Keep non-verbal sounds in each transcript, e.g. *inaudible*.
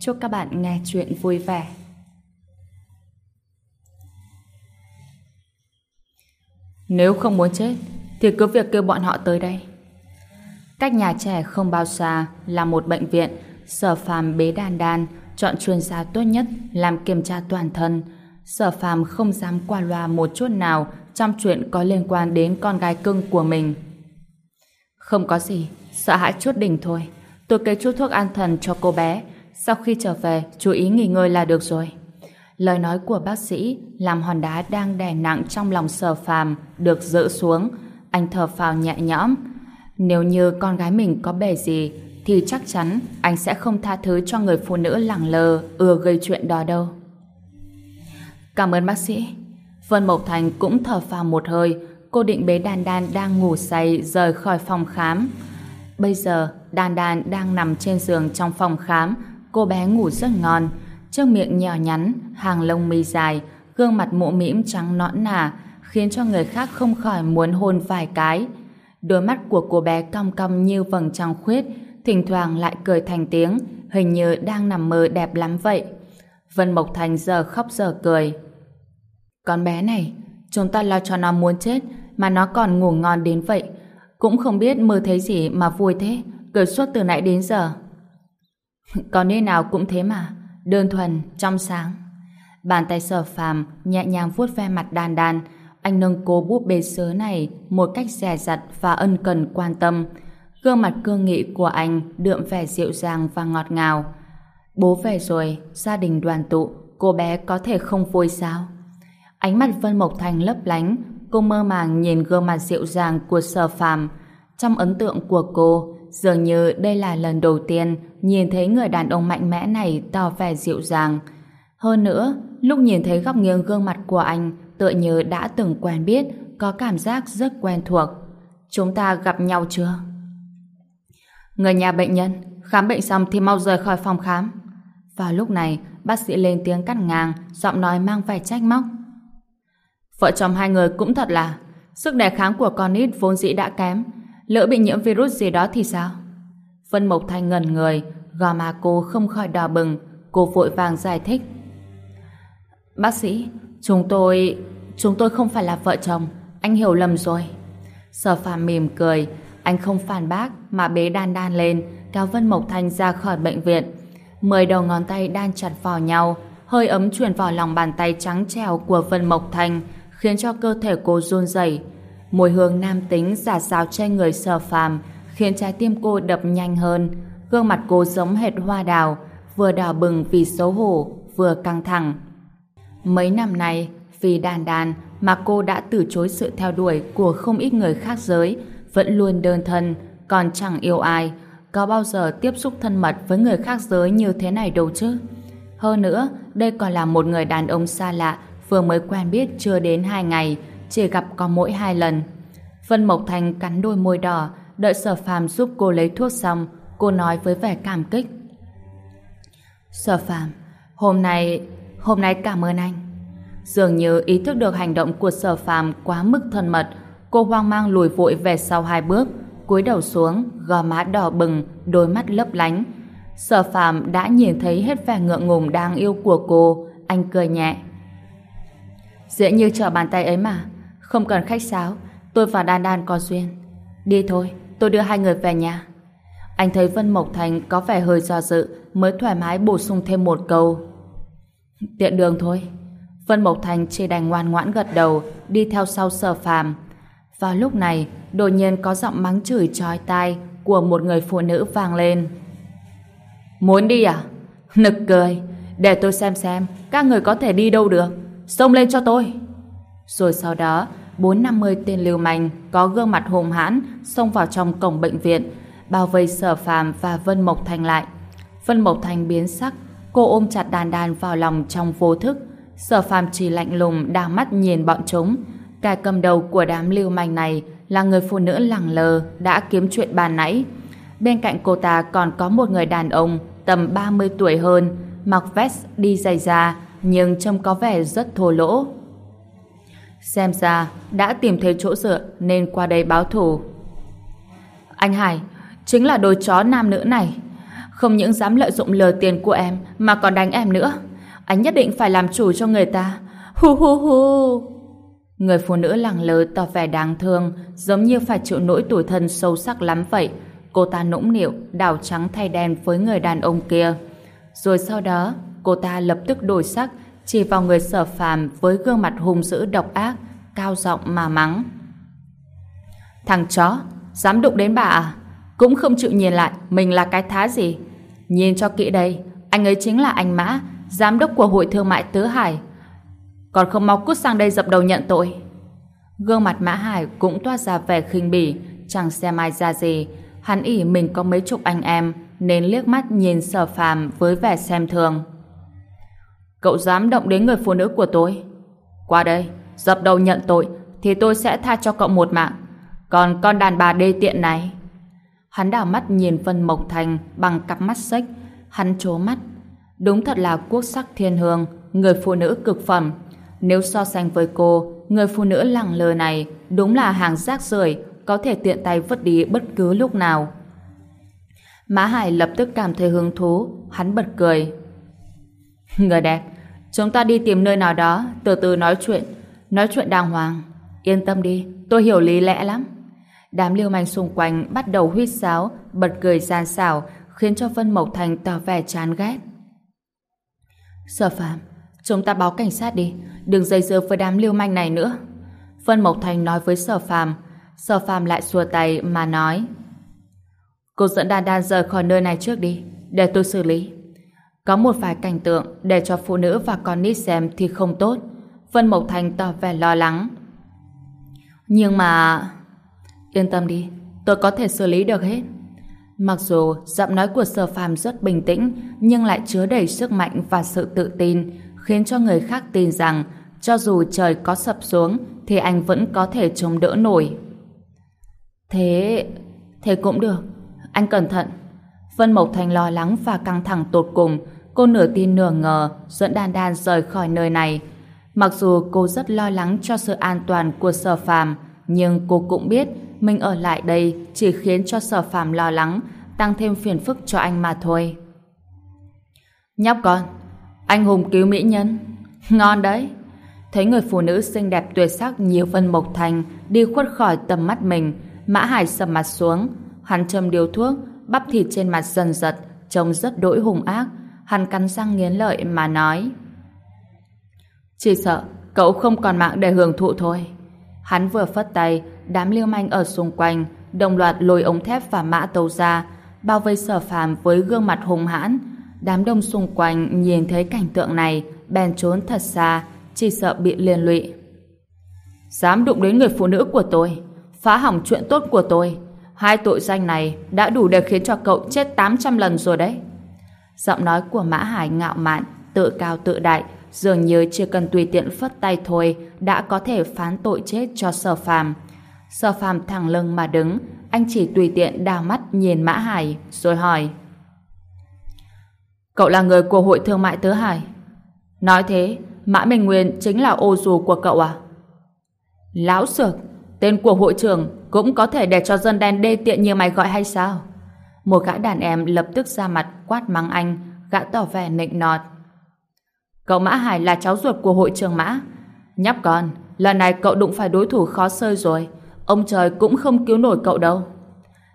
Chúc các bạn nghe chuyện vui vẻ. Nếu không muốn chết, thì cứ việc kêu bọn họ tới đây. Cách nhà trẻ không bao xa là một bệnh viện, sở phàm bế đàn đan, chọn chuyên gia tốt nhất làm kiểm tra toàn thân. Sở phàm không dám qua loa một chút nào trong chuyện có liên quan đến con gái cưng của mình. Không có gì, sợ hãi chút đỉnh thôi. Tôi kê chút thuốc an thần cho cô bé, sau khi trở về, chú ý nghỉ ngơi là được rồi. Lời nói của bác sĩ làm hòn đá đang đè nặng trong lòng sở phàm được dỡ xuống. Anh thở phào nhẹ nhõm. Nếu như con gái mình có bề gì thì chắc chắn anh sẽ không tha thứ cho người phụ nữ lẳng lờ ưa gây chuyện đó đâu. Cảm ơn bác sĩ. Vân Mộc Thành cũng thở phào một hơi. Cô định bế Đan Đan đang ngủ say rời khỏi phòng khám. Bây giờ, Đan Đan đang nằm trên giường trong phòng khám Cô bé ngủ rất ngon, trước miệng nhỏ nhắn, hàng lông mi dài, gương mặt mụ mĩm trắng nõn nà, khiến cho người khác không khỏi muốn hôn vài cái. Đôi mắt của cô bé cong cong như vầng trăng khuyết, thỉnh thoảng lại cười thành tiếng, hình như đang nằm mơ đẹp lắm vậy. Vân Mộc Thành giờ khóc giờ cười. Con bé này, chúng ta lo cho nó muốn chết, mà nó còn ngủ ngon đến vậy. Cũng không biết mơ thấy gì mà vui thế, cười suốt từ nãy đến giờ. Còn nơi nào cũng thế mà, đơn thuần, trong sáng. Bàn tay sở phàm nhẹ nhàng vuốt ve mặt đan đan, anh nâng cố búp bê sớ này một cách dè dặt và ân cần quan tâm. Gương mặt cương nghị của anh đượm vẻ dịu dàng và ngọt ngào. Bố về rồi, gia đình đoàn tụ, cô bé có thể không vui sao? Ánh mắt Vân Mộc Thành lấp lánh, cô mơ màng nhìn gương mặt dịu dàng của sở phàm. Trong ấn tượng của cô, Dường như đây là lần đầu tiên nhìn thấy người đàn ông mạnh mẽ này tỏ vẻ dịu dàng. Hơn nữa, lúc nhìn thấy góc nghiêng gương mặt của anh tựa như đã từng quen biết, có cảm giác rất quen thuộc. Chúng ta gặp nhau chưa? Người nhà bệnh nhân, khám bệnh xong thì mau rời khỏi phòng khám. Vào lúc này, bác sĩ lên tiếng cắt ngang, giọng nói mang vẻ trách móc. Vợ chồng hai người cũng thật là sức đề kháng của con ít vốn dĩ đã kém, Lỡ bị nhiễm virus gì đó thì sao? Vân Mộc Thanh ngẩn người, gò má cô không khỏi đỏ bừng, cô vội vàng giải thích. Bác sĩ, chúng tôi... chúng tôi không phải là vợ chồng, anh hiểu lầm rồi. Sở phàm mỉm cười, anh không phản bác mà bế đan đan lên, kéo Vân Mộc Thanh ra khỏi bệnh viện. Mười đầu ngón tay đan chặt vào nhau, hơi ấm truyền vào lòng bàn tay trắng trèo của Vân Mộc Thanh, khiến cho cơ thể cô run rẩy. Mùi hương nam tính giả xào trên người sở phàm khiến trái tim cô đập nhanh hơn. Gương mặt cô giống hệt hoa đào, vừa đỏ bừng vì xấu hổ, vừa căng thẳng. Mấy năm nay, vì đàn đàn mà cô đã từ chối sự theo đuổi của không ít người khác giới, vẫn luôn đơn thân, còn chẳng yêu ai, có bao giờ tiếp xúc thân mật với người khác giới như thế này đâu chứ. Hơn nữa, đây còn là một người đàn ông xa lạ, vừa mới quen biết chưa đến hai ngày, chỉ gặp có mỗi hai lần. Vân Mộc Thành cắn đôi môi đỏ, đợi sở phàm giúp cô lấy thuốc xong, cô nói với vẻ cảm kích. Sở phàm, hôm nay, hôm nay cảm ơn anh. Dường như ý thức được hành động của sở phàm quá mức thân mật, cô hoang mang lùi vội về sau hai bước, cúi đầu xuống, gò má đỏ bừng, đôi mắt lấp lánh. Sở phàm đã nhìn thấy hết vẻ ngượng ngùng đáng yêu của cô, anh cười nhẹ. Dễ như trở bàn tay ấy mà, không cần khách sáo, tôi và Đan Đan có duyên. Đi thôi, tôi đưa hai người về nhà. Anh thấy Vân Mộc Thành có vẻ hơi do dự, mới thoải mái bổ sung thêm một câu. Tiện đường thôi. Vân Mộc Thành chỉ đành ngoan ngoãn gật đầu, đi theo sau sở phàm. Vào lúc này, đột nhiên có giọng mắng chửi chói tai của một người phụ nữ vang lên. Muốn đi à? *laughs* Nực cười. Để tôi xem xem các người có thể đi đâu được. Xông lên cho tôi. Rồi sau đó, bốn năm mươi tên lưu manh có gương mặt hùng hãn xông vào trong cổng bệnh viện, bao vây Sở Phàm và Vân Mộc Thành lại. Vân Mộc Thành biến sắc, cô ôm chặt đàn đàn vào lòng trong vô thức. Sở phàm chỉ lạnh lùng đang mắt nhìn bọn chúng. cái cầm đầu của đám lưu manh này là người phụ nữ lẳng lờ đã kiếm chuyện bàn nãy. Bên cạnh cô ta còn có một người đàn ông tầm 30 tuổi hơn, mặc vest đi giày da, nhưng trông có vẻ rất thô lỗ. Xem ra đã tìm thấy chỗ dựa nên qua đây báo thù. Anh Hải, chính là đôi chó nam nữ này. Không những dám lợi dụng lừa tiền của em mà còn đánh em nữa. Anh nhất định phải làm chủ cho người ta. Hu hu hu. Người phụ nữ lẳng lơ tỏ vẻ đáng thương, giống như phải chịu nỗi tủi thân sâu sắc lắm vậy. Cô ta nũng nịu, đảo trắng thay đen với người đàn ông kia. Rồi sau đó, cô ta lập tức đổi sắc, chỉ vào người sở phàm với gương mặt hung dữ độc ác, cao giọng mà mắng. Thằng chó, dám đụng đến bà à? Cũng không chịu nhìn lại mình là cái thá gì. Nhìn cho kỹ đây, anh ấy chính là anh Mã, giám đốc của Hội Thương mại Tứ Hải. Còn không mau cút sang đây dập đầu nhận tội. Gương mặt Mã Hải cũng toát ra vẻ khinh bỉ, chẳng xem ai ra gì. Hắn ỉ mình có mấy chục anh em, nên liếc mắt nhìn sở phàm với vẻ xem thường. Cậu dám động đến người phụ nữ của tôi? Qua đây, dập đầu nhận tội, thì tôi sẽ tha cho cậu một mạng. Còn con đàn bà đê tiện này... Hắn đảo mắt nhìn Vân Mộc Thành bằng cặp mắt xếch. Hắn trố mắt. Đúng thật là quốc sắc thiên hương, người phụ nữ cực phẩm. Nếu so sánh với cô, người phụ nữ lẳng lơ này đúng là hàng rác rưởi có thể tiện tay vứt đi bất cứ lúc nào. Mã Hải lập tức cảm thấy hứng thú, hắn bật cười. Người đẹp, chúng ta đi tìm nơi nào đó, từ từ nói chuyện, nói chuyện đàng hoàng. Yên tâm đi, tôi hiểu lý lẽ lắm. Đám lưu manh xung quanh bắt đầu huýt sáo, bật cười gian xảo, khiến cho Vân Mộc Thành tỏ vẻ chán ghét. Sở Phạm, chúng ta báo cảnh sát đi, đừng dây dưa với đám lưu manh này nữa. Vân Mộc Thành nói với Sở Phạm, Sở Phạm lại xua tay mà nói Cô dẫn đàn Đan rời khỏi nơi này trước đi, để tôi xử lý. Có một vài cảnh tượng để cho phụ nữ và con nít xem thì không tốt. Vân Mộc Thành tỏ vẻ lo lắng. Nhưng mà... Yên tâm đi, tôi có thể xử lý được hết. Mặc dù giọng nói của Sở Phàm rất bình tĩnh, nhưng lại chứa đầy sức mạnh và sự tự tin, khiến cho người khác tin rằng cho dù trời có sập xuống thì anh vẫn có thể chống đỡ nổi. Thế... thế cũng được. Anh cẩn thận. Vân Mộc Thành lo lắng và căng thẳng tột cùng, cô nửa tin nửa ngờ dẫn Đan Đan rời khỏi nơi này. Mặc dù cô rất lo lắng cho sự an toàn của Sở Phàm, nhưng cô cũng biết mình ở lại đây chỉ khiến cho sở phàm lo lắng, tăng thêm phiền phức cho anh mà thôi. Nhóc con, anh hùng cứu mỹ nhân. Ngon đấy. Thấy người phụ nữ xinh đẹp tuyệt sắc nhiều vân mộc thành đi khuất khỏi tầm mắt mình, Mã Hải sầm mặt xuống. Hắn châm điếu thuốc, bắp thịt trên mặt dần giật, trông rất đỗi hung ác. Hắn cắn răng nghiến lợi mà nói. Chỉ sợ cậu không còn mạng để hưởng thụ thôi. Hắn vừa phất tay, đám liêu manh ở xung quanh đồng loạt lôi ống thép và mã tàu ra, bao vây sở phàm với gương mặt hung hãn. Đám đông xung quanh nhìn thấy cảnh tượng này, bèn trốn thật xa, chỉ sợ bị liên lụy. Dám đụng đến người phụ nữ của tôi, phá hỏng chuyện tốt của tôi. Hai tội danh này đã đủ để khiến cho cậu chết 800 lần rồi đấy. Giọng nói của Mã Hải ngạo mạn, tự cao tự đại, dường như chỉ cần tùy tiện phất tay thôi đã có thể phán tội chết cho sở phàm. Sở phàm thẳng lưng mà đứng, anh chỉ tùy tiện đào mắt nhìn Mã Hải, rồi hỏi. Cậu là người của hội thương mại Tứ Hải. Nói thế, Mã Minh Nguyên chính là ô dù của cậu à? Lão sược, tên của hội trưởng cũng có thể để cho dân đen đê tiện như mày gọi hay sao? Một gã đàn em lập tức ra mặt quát mắng anh, gã tỏ vẻ nịnh nọt. Cậu Mã Hải là cháu ruột của hội trường Mã. Nhóc con, lần này cậu đụng phải đối thủ khó sơi rồi. Ông trời cũng không cứu nổi cậu đâu.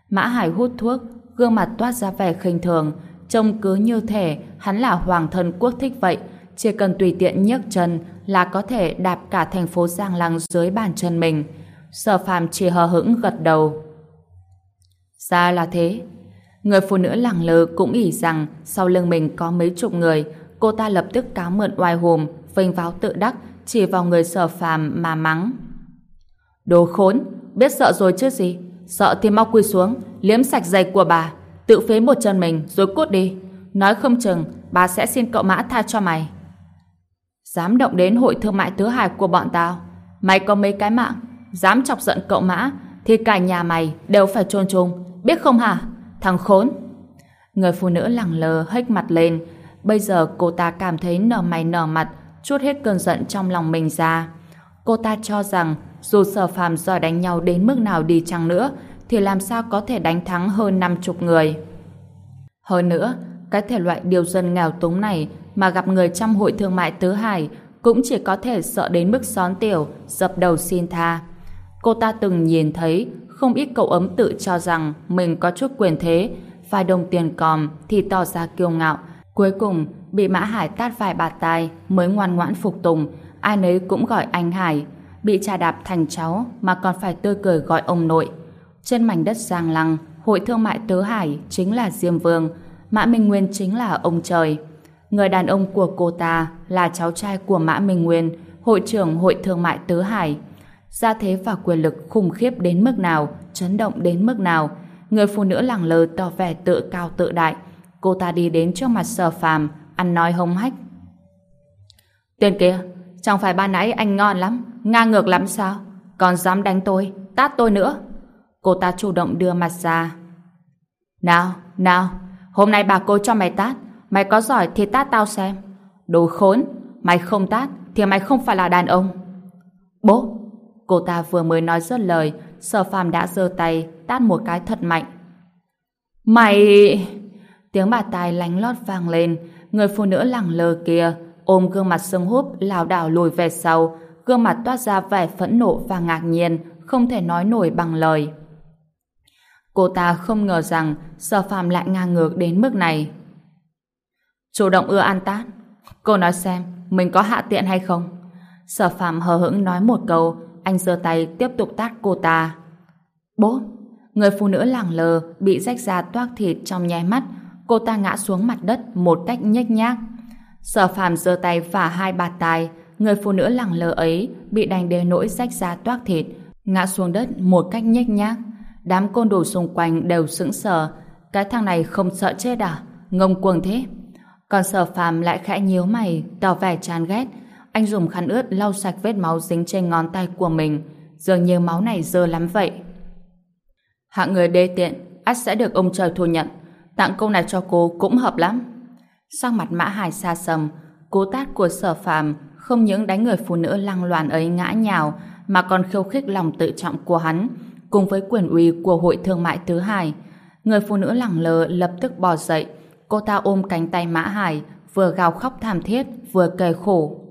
Mã Hải hút thuốc, gương mặt toát ra vẻ khinh thường, trông cứ như thể hắn là hoàng thân quốc thích vậy. Chỉ cần tùy tiện nhấc chân là có thể đạp cả thành phố Giang Lăng dưới bàn chân mình. Sở phàm chỉ hờ hững gật đầu. Ra là thế. Người phụ nữ lẳng lơ cũng ỉ rằng sau lưng mình có mấy chục người, cô ta lập tức cáo mượn oai hùm, vênh váo tự đắc, chỉ vào người sở phàm mà mắng. Đồ khốn, biết sợ rồi chứ gì. Sợ thì mau quỳ xuống, liếm sạch giày của bà, tự phế một chân mình rồi cút đi. Nói không chừng, bà sẽ xin cậu mã tha cho mày. Dám động đến hội thương mại thứ hải của bọn tao. Mày có mấy cái mạng, dám chọc giận cậu mã, thì cả nhà mày đều phải chôn chung, biết không hả? Thằng khốn! Người phụ nữ lẳng lờ hếch mặt lên. Bây giờ cô ta cảm thấy nở mày nở mặt, chút hết cơn giận trong lòng mình ra. Cô ta cho rằng dù sở phàm giỏi đánh nhau đến mức nào đi chăng nữa, thì làm sao có thể đánh thắng hơn năm chục người. Hơn nữa, cái thể loại điều dân nghèo túng này mà gặp người trong hội thương mại tứ hải cũng chỉ có thể sợ đến mức xón tiểu, dập đầu xin tha. Cô ta từng nhìn thấy không ít cậu ấm tự cho rằng mình có chút quyền thế, vài đồng tiền còm thì tỏ ra kiêu ngạo. Cuối cùng, bị Mã Hải tát vài bạt tai mới ngoan ngoãn phục tùng, ai nấy cũng gọi anh Hải. Bị trà đạp thành cháu mà còn phải tươi cười gọi ông nội. Trên mảnh đất Giang Lăng, hội thương mại Tứ Hải chính là Diêm Vương, Mã Minh Nguyên chính là ông trời. Người đàn ông của cô ta là cháu trai của Mã Minh Nguyên, hội trưởng hội thương mại Tứ Hải. Gia thế và quyền lực khủng khiếp đến mức nào, chấn động đến mức nào. Người phụ nữ lẳng lơ tỏ vẻ tự cao tự đại. Cô ta đi đến trước mặt sở phàm, ăn nói hông hách. Tên kia, chẳng phải ban nãy anh ngon lắm, ngang ngược lắm sao? Còn dám đánh tôi, tát tôi nữa. Cô ta chủ động đưa mặt ra. Nào, nào, hôm nay bà cô cho mày tát, mày có giỏi thì tát tao xem. Đồ khốn, mày không tát thì mày không phải là đàn ông. Bố, cô ta vừa mới nói dứt lời, sở phàm đã giơ tay tát một cái thật mạnh. Mày... Tiếng bà tài lánh lót vang lên, người phụ nữ lẳng lơ kia ôm gương mặt sưng húp lảo đảo lùi về sau, gương mặt toát ra vẻ phẫn nộ và ngạc nhiên, không thể nói nổi bằng lời. Cô ta không ngờ rằng sở phàm lại ngang ngược đến mức này. Chủ động ưa an tát. Cô nói xem, mình có hạ tiện hay không? Sở phàm hờ hững nói một câu, anh giơ tay tiếp tục tát cô ta. Bố! Người phụ nữ lẳng lờ bị rách ra toác thịt trong nháy mắt, cô ta ngã xuống mặt đất một cách nhếch nhác. Sở phàm giơ tay và hai bạt tài người phụ nữ lẳng lờ ấy bị đánh đến nỗi rách ra toác thịt, ngã xuống đất một cách nhếch nhác. Đám côn đồ xung quanh đều sững sờ. Cái thằng này không sợ chết à? Ngông cuồng thế. Còn sở phàm lại khẽ nhíu mày, tỏ vẻ chán ghét. Anh dùng khăn ướt lau sạch vết máu dính trên ngón tay của mình. Dường như máu này dơ lắm vậy. Hạng người đê tiện, ắt sẽ được ông trời thu nhận. Tặng câu này cho cô cũng hợp lắm. Sang mặt mã hải xa sầm, cố tát của sở phàm không những đánh người phụ nữ lăng loàn ấy ngã nhào, mà còn khiêu khích lòng tự trọng của hắn, cùng với quyền uy của hội thương mại thứ hai Người phụ nữ lẳng lờ lập tức bò dậy, cô ta ôm cánh tay Mã Hải, vừa gào khóc thảm thiết, vừa kề khổ.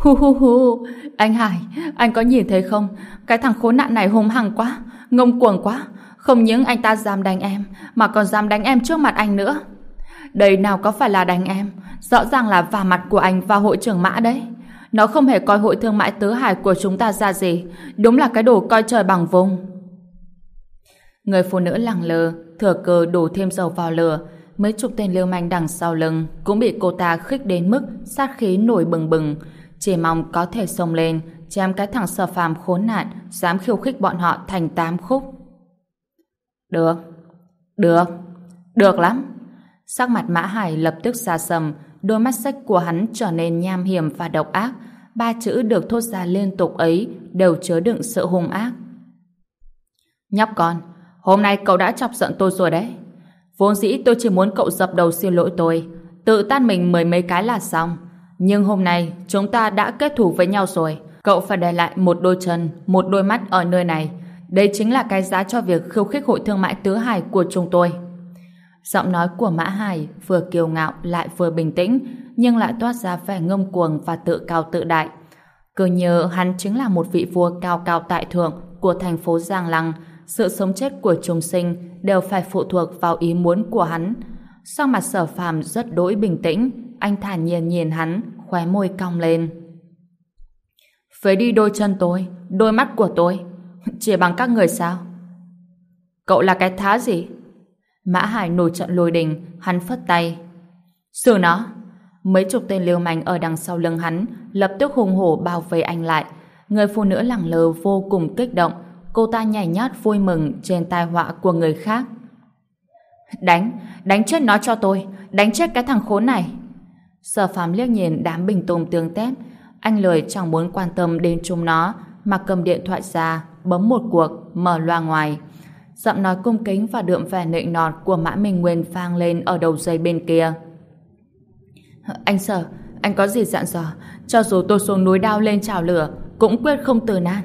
Hu hu hu, anh Hải, anh có nhìn thấy không? Cái thằng khốn nạn này hung hăng quá, ngông cuồng quá. Không những anh ta dám đánh em, mà còn dám đánh em trước mặt anh nữa. Đây nào có phải là đánh em, rõ ràng là vả mặt của anh và hội trưởng Mã đấy. Nó không hề coi hội thương mại tứ hải của chúng ta ra gì. Đúng là cái đồ coi trời bằng vùng. Người phụ nữ lẳng lờ, thừa cơ đổ thêm dầu vào lửa. Mấy chục tên lưu manh đằng sau lưng cũng bị cô ta khích đến mức sát khí nổi bừng bừng. Chỉ mong có thể xông lên, chém cái thằng sở phàm khốn nạn, dám khiêu khích bọn họ thành tám khúc. Được, được, được lắm. Sắc mặt Mã Hải lập tức xa sầm, đôi mắt sách của hắn trở nên nham hiểm và độc ác. Ba chữ được thốt ra liên tục ấy đều chứa đựng sự hung ác. Nhóc con, hôm nay cậu đã chọc giận tôi rồi đấy. Vốn dĩ tôi chỉ muốn cậu dập đầu xin lỗi tôi, tự tan mình mười mấy cái là xong. Nhưng hôm nay chúng ta đã kết thủ với nhau rồi. Cậu phải để lại một đôi chân, một đôi mắt ở nơi này. Đây chính là cái giá cho việc khiêu khích hội thương mại tứ hải của chúng tôi. Giọng nói của Mã Hải vừa kiêu ngạo lại vừa bình tĩnh, nhưng lại toát ra vẻ ngông cuồng và tự cao tự đại. Cứ nhớ hắn chính là một vị vua cao cao tại thượng của thành phố Giang Lăng, sự sống chết của chúng sinh đều phải phụ thuộc vào ý muốn của hắn. Sau mặt sở phàm rất đỗi bình tĩnh, anh thản nhiên nhìn hắn, khóe môi cong lên. Phế đi đôi chân tôi, đôi mắt của tôi, *laughs* chỉ bằng các người sao? Cậu là cái thá gì? Mã Hải nổi trận lôi đình, hắn phất tay. Xử nó! Mấy chục tên liều manh ở đằng sau lưng hắn lập tức hùng hổ bao vây anh lại. Người phụ nữ lẳng lờ vô cùng kích động. Cô ta nhảy nhót vui mừng trên tai họa của người khác. Đánh, đánh chết nó cho tôi, đánh chết cái thằng khốn này. Sở phàm liếc nhìn đám bình tùng tương tép, anh lười chẳng muốn quan tâm đến chúng nó, mà cầm điện thoại ra, bấm một cuộc, mở loa ngoài. Giọng nói cung kính và đượm vẻ nịnh nọt của Mã Minh Nguyên vang lên ở đầu dây bên kia. Anh Sở, anh có gì dặn dò, cho dù tôi xuống núi đao lên chảo lửa, cũng quyết không từ nan.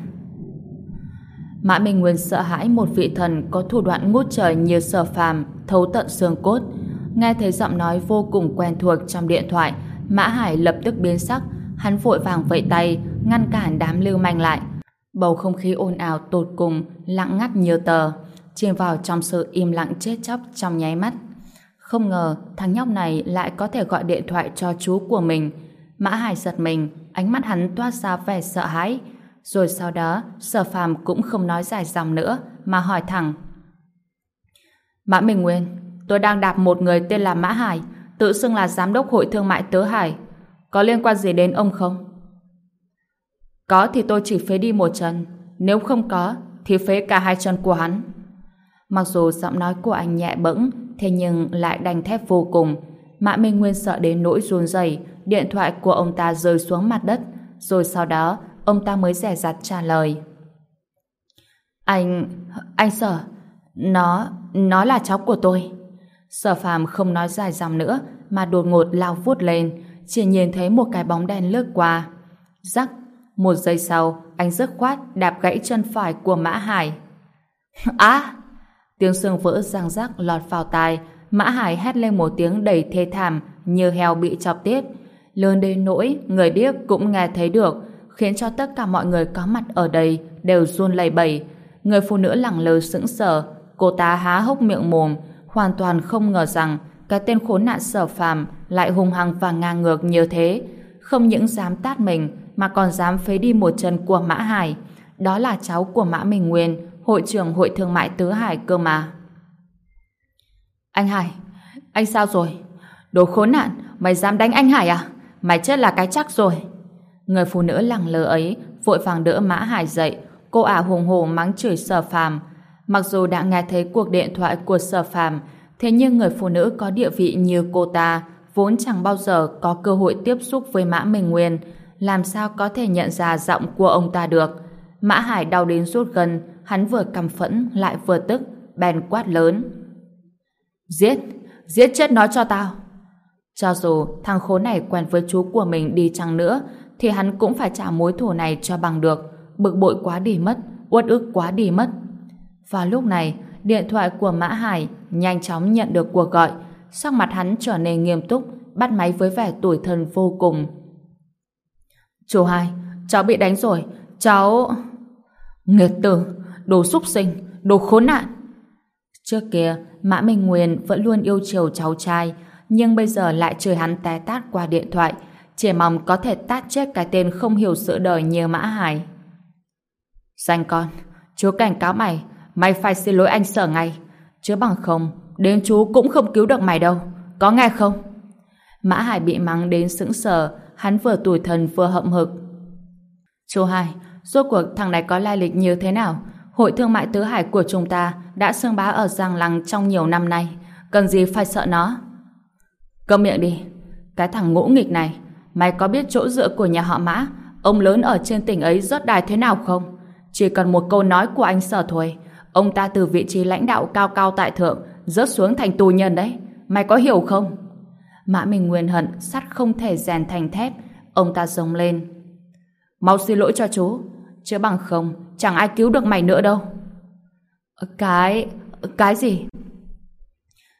Mã Minh Nguyên sợ hãi một vị thần có thủ đoạn ngút trời như sở phàm, thấu tận xương cốt. Nghe thấy giọng nói vô cùng quen thuộc trong điện thoại, Mã Hải lập tức biến sắc, hắn vội vàng vẫy tay, ngăn cản đám lưu manh lại. Bầu không khí ồn ào tột cùng, lặng ngắt như tờ, chìm vào trong sự im lặng chết chóc trong nháy mắt. Không ngờ thằng nhóc này lại có thể gọi điện thoại cho chú của mình. Mã Hải giật mình, ánh mắt hắn toát ra vẻ sợ hãi. Rồi sau đó, sở phàm cũng không nói dài dòng nữa, mà hỏi thẳng. Mã Minh Nguyên, tôi đang đạp một người tên là Mã Hải, tự xưng là giám đốc hội thương mại tứ Hải. Có liên quan gì đến ông không? Có thì tôi chỉ phế đi một chân, nếu không có thì phế cả hai chân của hắn. Mặc dù giọng nói của anh nhẹ bẫng, thế nhưng lại đanh thép vô cùng. Mã Minh Nguyên sợ đến nỗi run rẩy, điện thoại của ông ta rơi xuống mặt đất, rồi sau đó ông ta mới rẻ rặt trả lời. Anh... anh sợ nó... nó là cháu của tôi. Sở phàm không nói dài dòng nữa, mà đột ngột lao vút lên, chỉ nhìn thấy một cái bóng đen lướt qua. Rắc, một giây sau, anh rớt khoát đạp gãy chân phải của Mã Hải. Á! Tiếng xương vỡ răng rắc lọt vào tai, Mã Hải hét lên một tiếng đầy thê thảm như heo bị chọc tiết. Lớn đến nỗi, người điếc cũng nghe thấy được, khiến cho tất cả mọi người có mặt ở đây đều run lẩy bẩy. Người phụ nữ lẳng lơ sững sờ, cô ta há hốc miệng mồm, hoàn toàn không ngờ rằng cái tên khốn nạn sở phàm lại hung hăng và ngang ngược như thế. Không những dám tát mình, mà còn dám phế đi một chân của Mã Hải. Đó là cháu của Mã Minh Nguyên, hội trưởng hội thương mại Tứ Hải cơ mà. Anh Hải, anh sao rồi? Đồ khốn nạn, mày dám đánh anh Hải à? Mày chết là cái chắc rồi. Người phụ nữ lẳng lơ ấy vội vàng đỡ Mã Hải dậy, cô ả hùng hổ mắng chửi Sở Phàm. Mặc dù đã nghe thấy cuộc điện thoại của Sở Phàm, thế nhưng người phụ nữ có địa vị như cô ta vốn chẳng bao giờ có cơ hội tiếp xúc với Mã Minh Nguyên, làm sao có thể nhận ra giọng của ông ta được. Mã Hải đau đến rút gần, hắn vừa căm phẫn lại vừa tức, bèn quát lớn. Giết! Giết chết nó cho tao! Cho dù thằng khốn này quen với chú của mình đi chăng nữa, thì hắn cũng phải trả mối thù này cho bằng được. Bực bội quá đi mất, uất ức quá đi mất. Vào lúc này, điện thoại của Mã Hải nhanh chóng nhận được cuộc gọi. Sắc mặt hắn trở nên nghiêm túc, bắt máy với vẻ tủi thân vô cùng. Chú hai, cháu bị đánh rồi, cháu... Nghiệt tử, đồ súc sinh, đồ khốn nạn. Trước kia, Mã Minh Nguyên vẫn luôn yêu chiều cháu trai, nhưng bây giờ lại chơi hắn té tát qua điện thoại, chỉ mong có thể tát chết cái tên không hiểu sự đời như Mã Hải. Danh con, chú cảnh cáo mày, mày phải xin lỗi anh sở ngay, chứ bằng không, đến chú cũng không cứu được mày đâu, có nghe không? Mã Hải bị mắng đến sững sờ, hắn vừa tủi thần vừa hậm hực. Chú hai, rốt cuộc thằng này có lai lịch như thế nào? Hội thương mại tứ hải của chúng ta đã xương bá ở Giang Lăng trong nhiều năm nay. Cần gì phải sợ nó? Câm miệng đi. Cái thằng ngũ nghịch này, mày có biết chỗ dựa của nhà họ Mã, ông lớn ở trên tỉnh ấy rớt đài thế nào không? Chỉ cần một câu nói của anh sở thôi, ông ta từ vị trí lãnh đạo cao cao tại thượng, rớt xuống thành tù nhân đấy. Mày có hiểu không? Mã Minh Nguyên hận sắt không thể rèn thành thép. Ông ta rống lên. Mau xin lỗi cho chú. Chứ bằng không, chẳng ai cứu được mày nữa đâu. Cái... cái gì?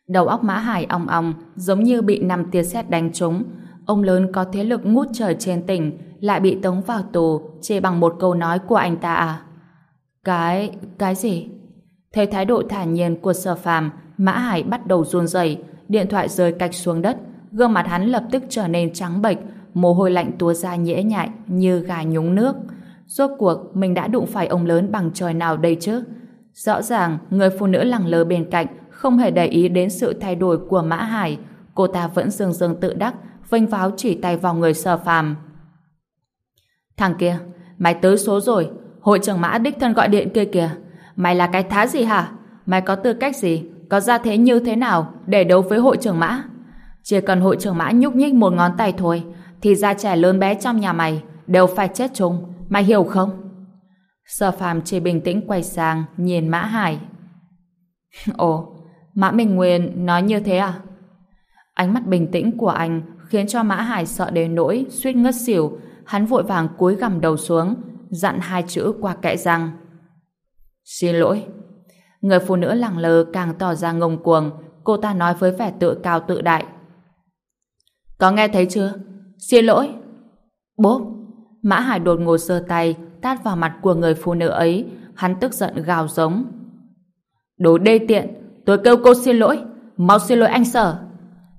Đầu óc Mã Hải ong ong, giống như bị nằm tia sét đánh trúng. Ông lớn có thế lực ngút trời trên tỉnh, lại bị tống vào tù, chê bằng một câu nói của anh ta à? Cái... cái gì? Thấy thái độ thản nhiên của sở phàm, Mã Hải bắt đầu run rẩy, điện thoại rơi cạch xuống đất, gương mặt hắn lập tức trở nên trắng bệch, mồ hôi lạnh túa ra nhễ nhại như gà nhúng nước. Rốt cuộc mình đã đụng phải ông lớn bằng trời nào đây chứ? Rõ ràng người phụ nữ lẳng lơ bên cạnh không hề để ý đến sự thay đổi của Mã Hải. Cô ta vẫn dường dường tự đắc, vênh váo chỉ tay vào người sở phàm. Thằng kia, mày tới số rồi. Hội trưởng Mã đích thân gọi điện kia kìa. Mày là cái thá gì hả? Mày có tư cách gì có ra thế như thế nào để đấu với hội trưởng mã? Chỉ cần hội trưởng mã nhúc nhích một ngón tay thôi, thì gia trẻ lớn bé trong nhà mày đều phải chết chung, mày hiểu không? Sở phàm chỉ bình tĩnh quay sang nhìn Mã Hải. *laughs* Ồ, Mã Minh Nguyên nói như thế à? Ánh mắt bình tĩnh của anh khiến cho Mã Hải sợ đến nỗi suýt ngất xỉu, hắn vội vàng cúi gằm đầu xuống, dặn hai chữ qua kẽ răng. Xin lỗi. Người phụ nữ lẳng lơ càng tỏ ra ngông cuồng, cô ta nói với vẻ tự cao tự đại. Có nghe thấy chưa? Xin lỗi. Bốp. Mã Hải đột ngột giơ tay, tát vào mặt của người phụ nữ ấy, hắn tức giận gào giống. Đồ đê tiện, tôi kêu cô xin lỗi, mau xin lỗi anh sở.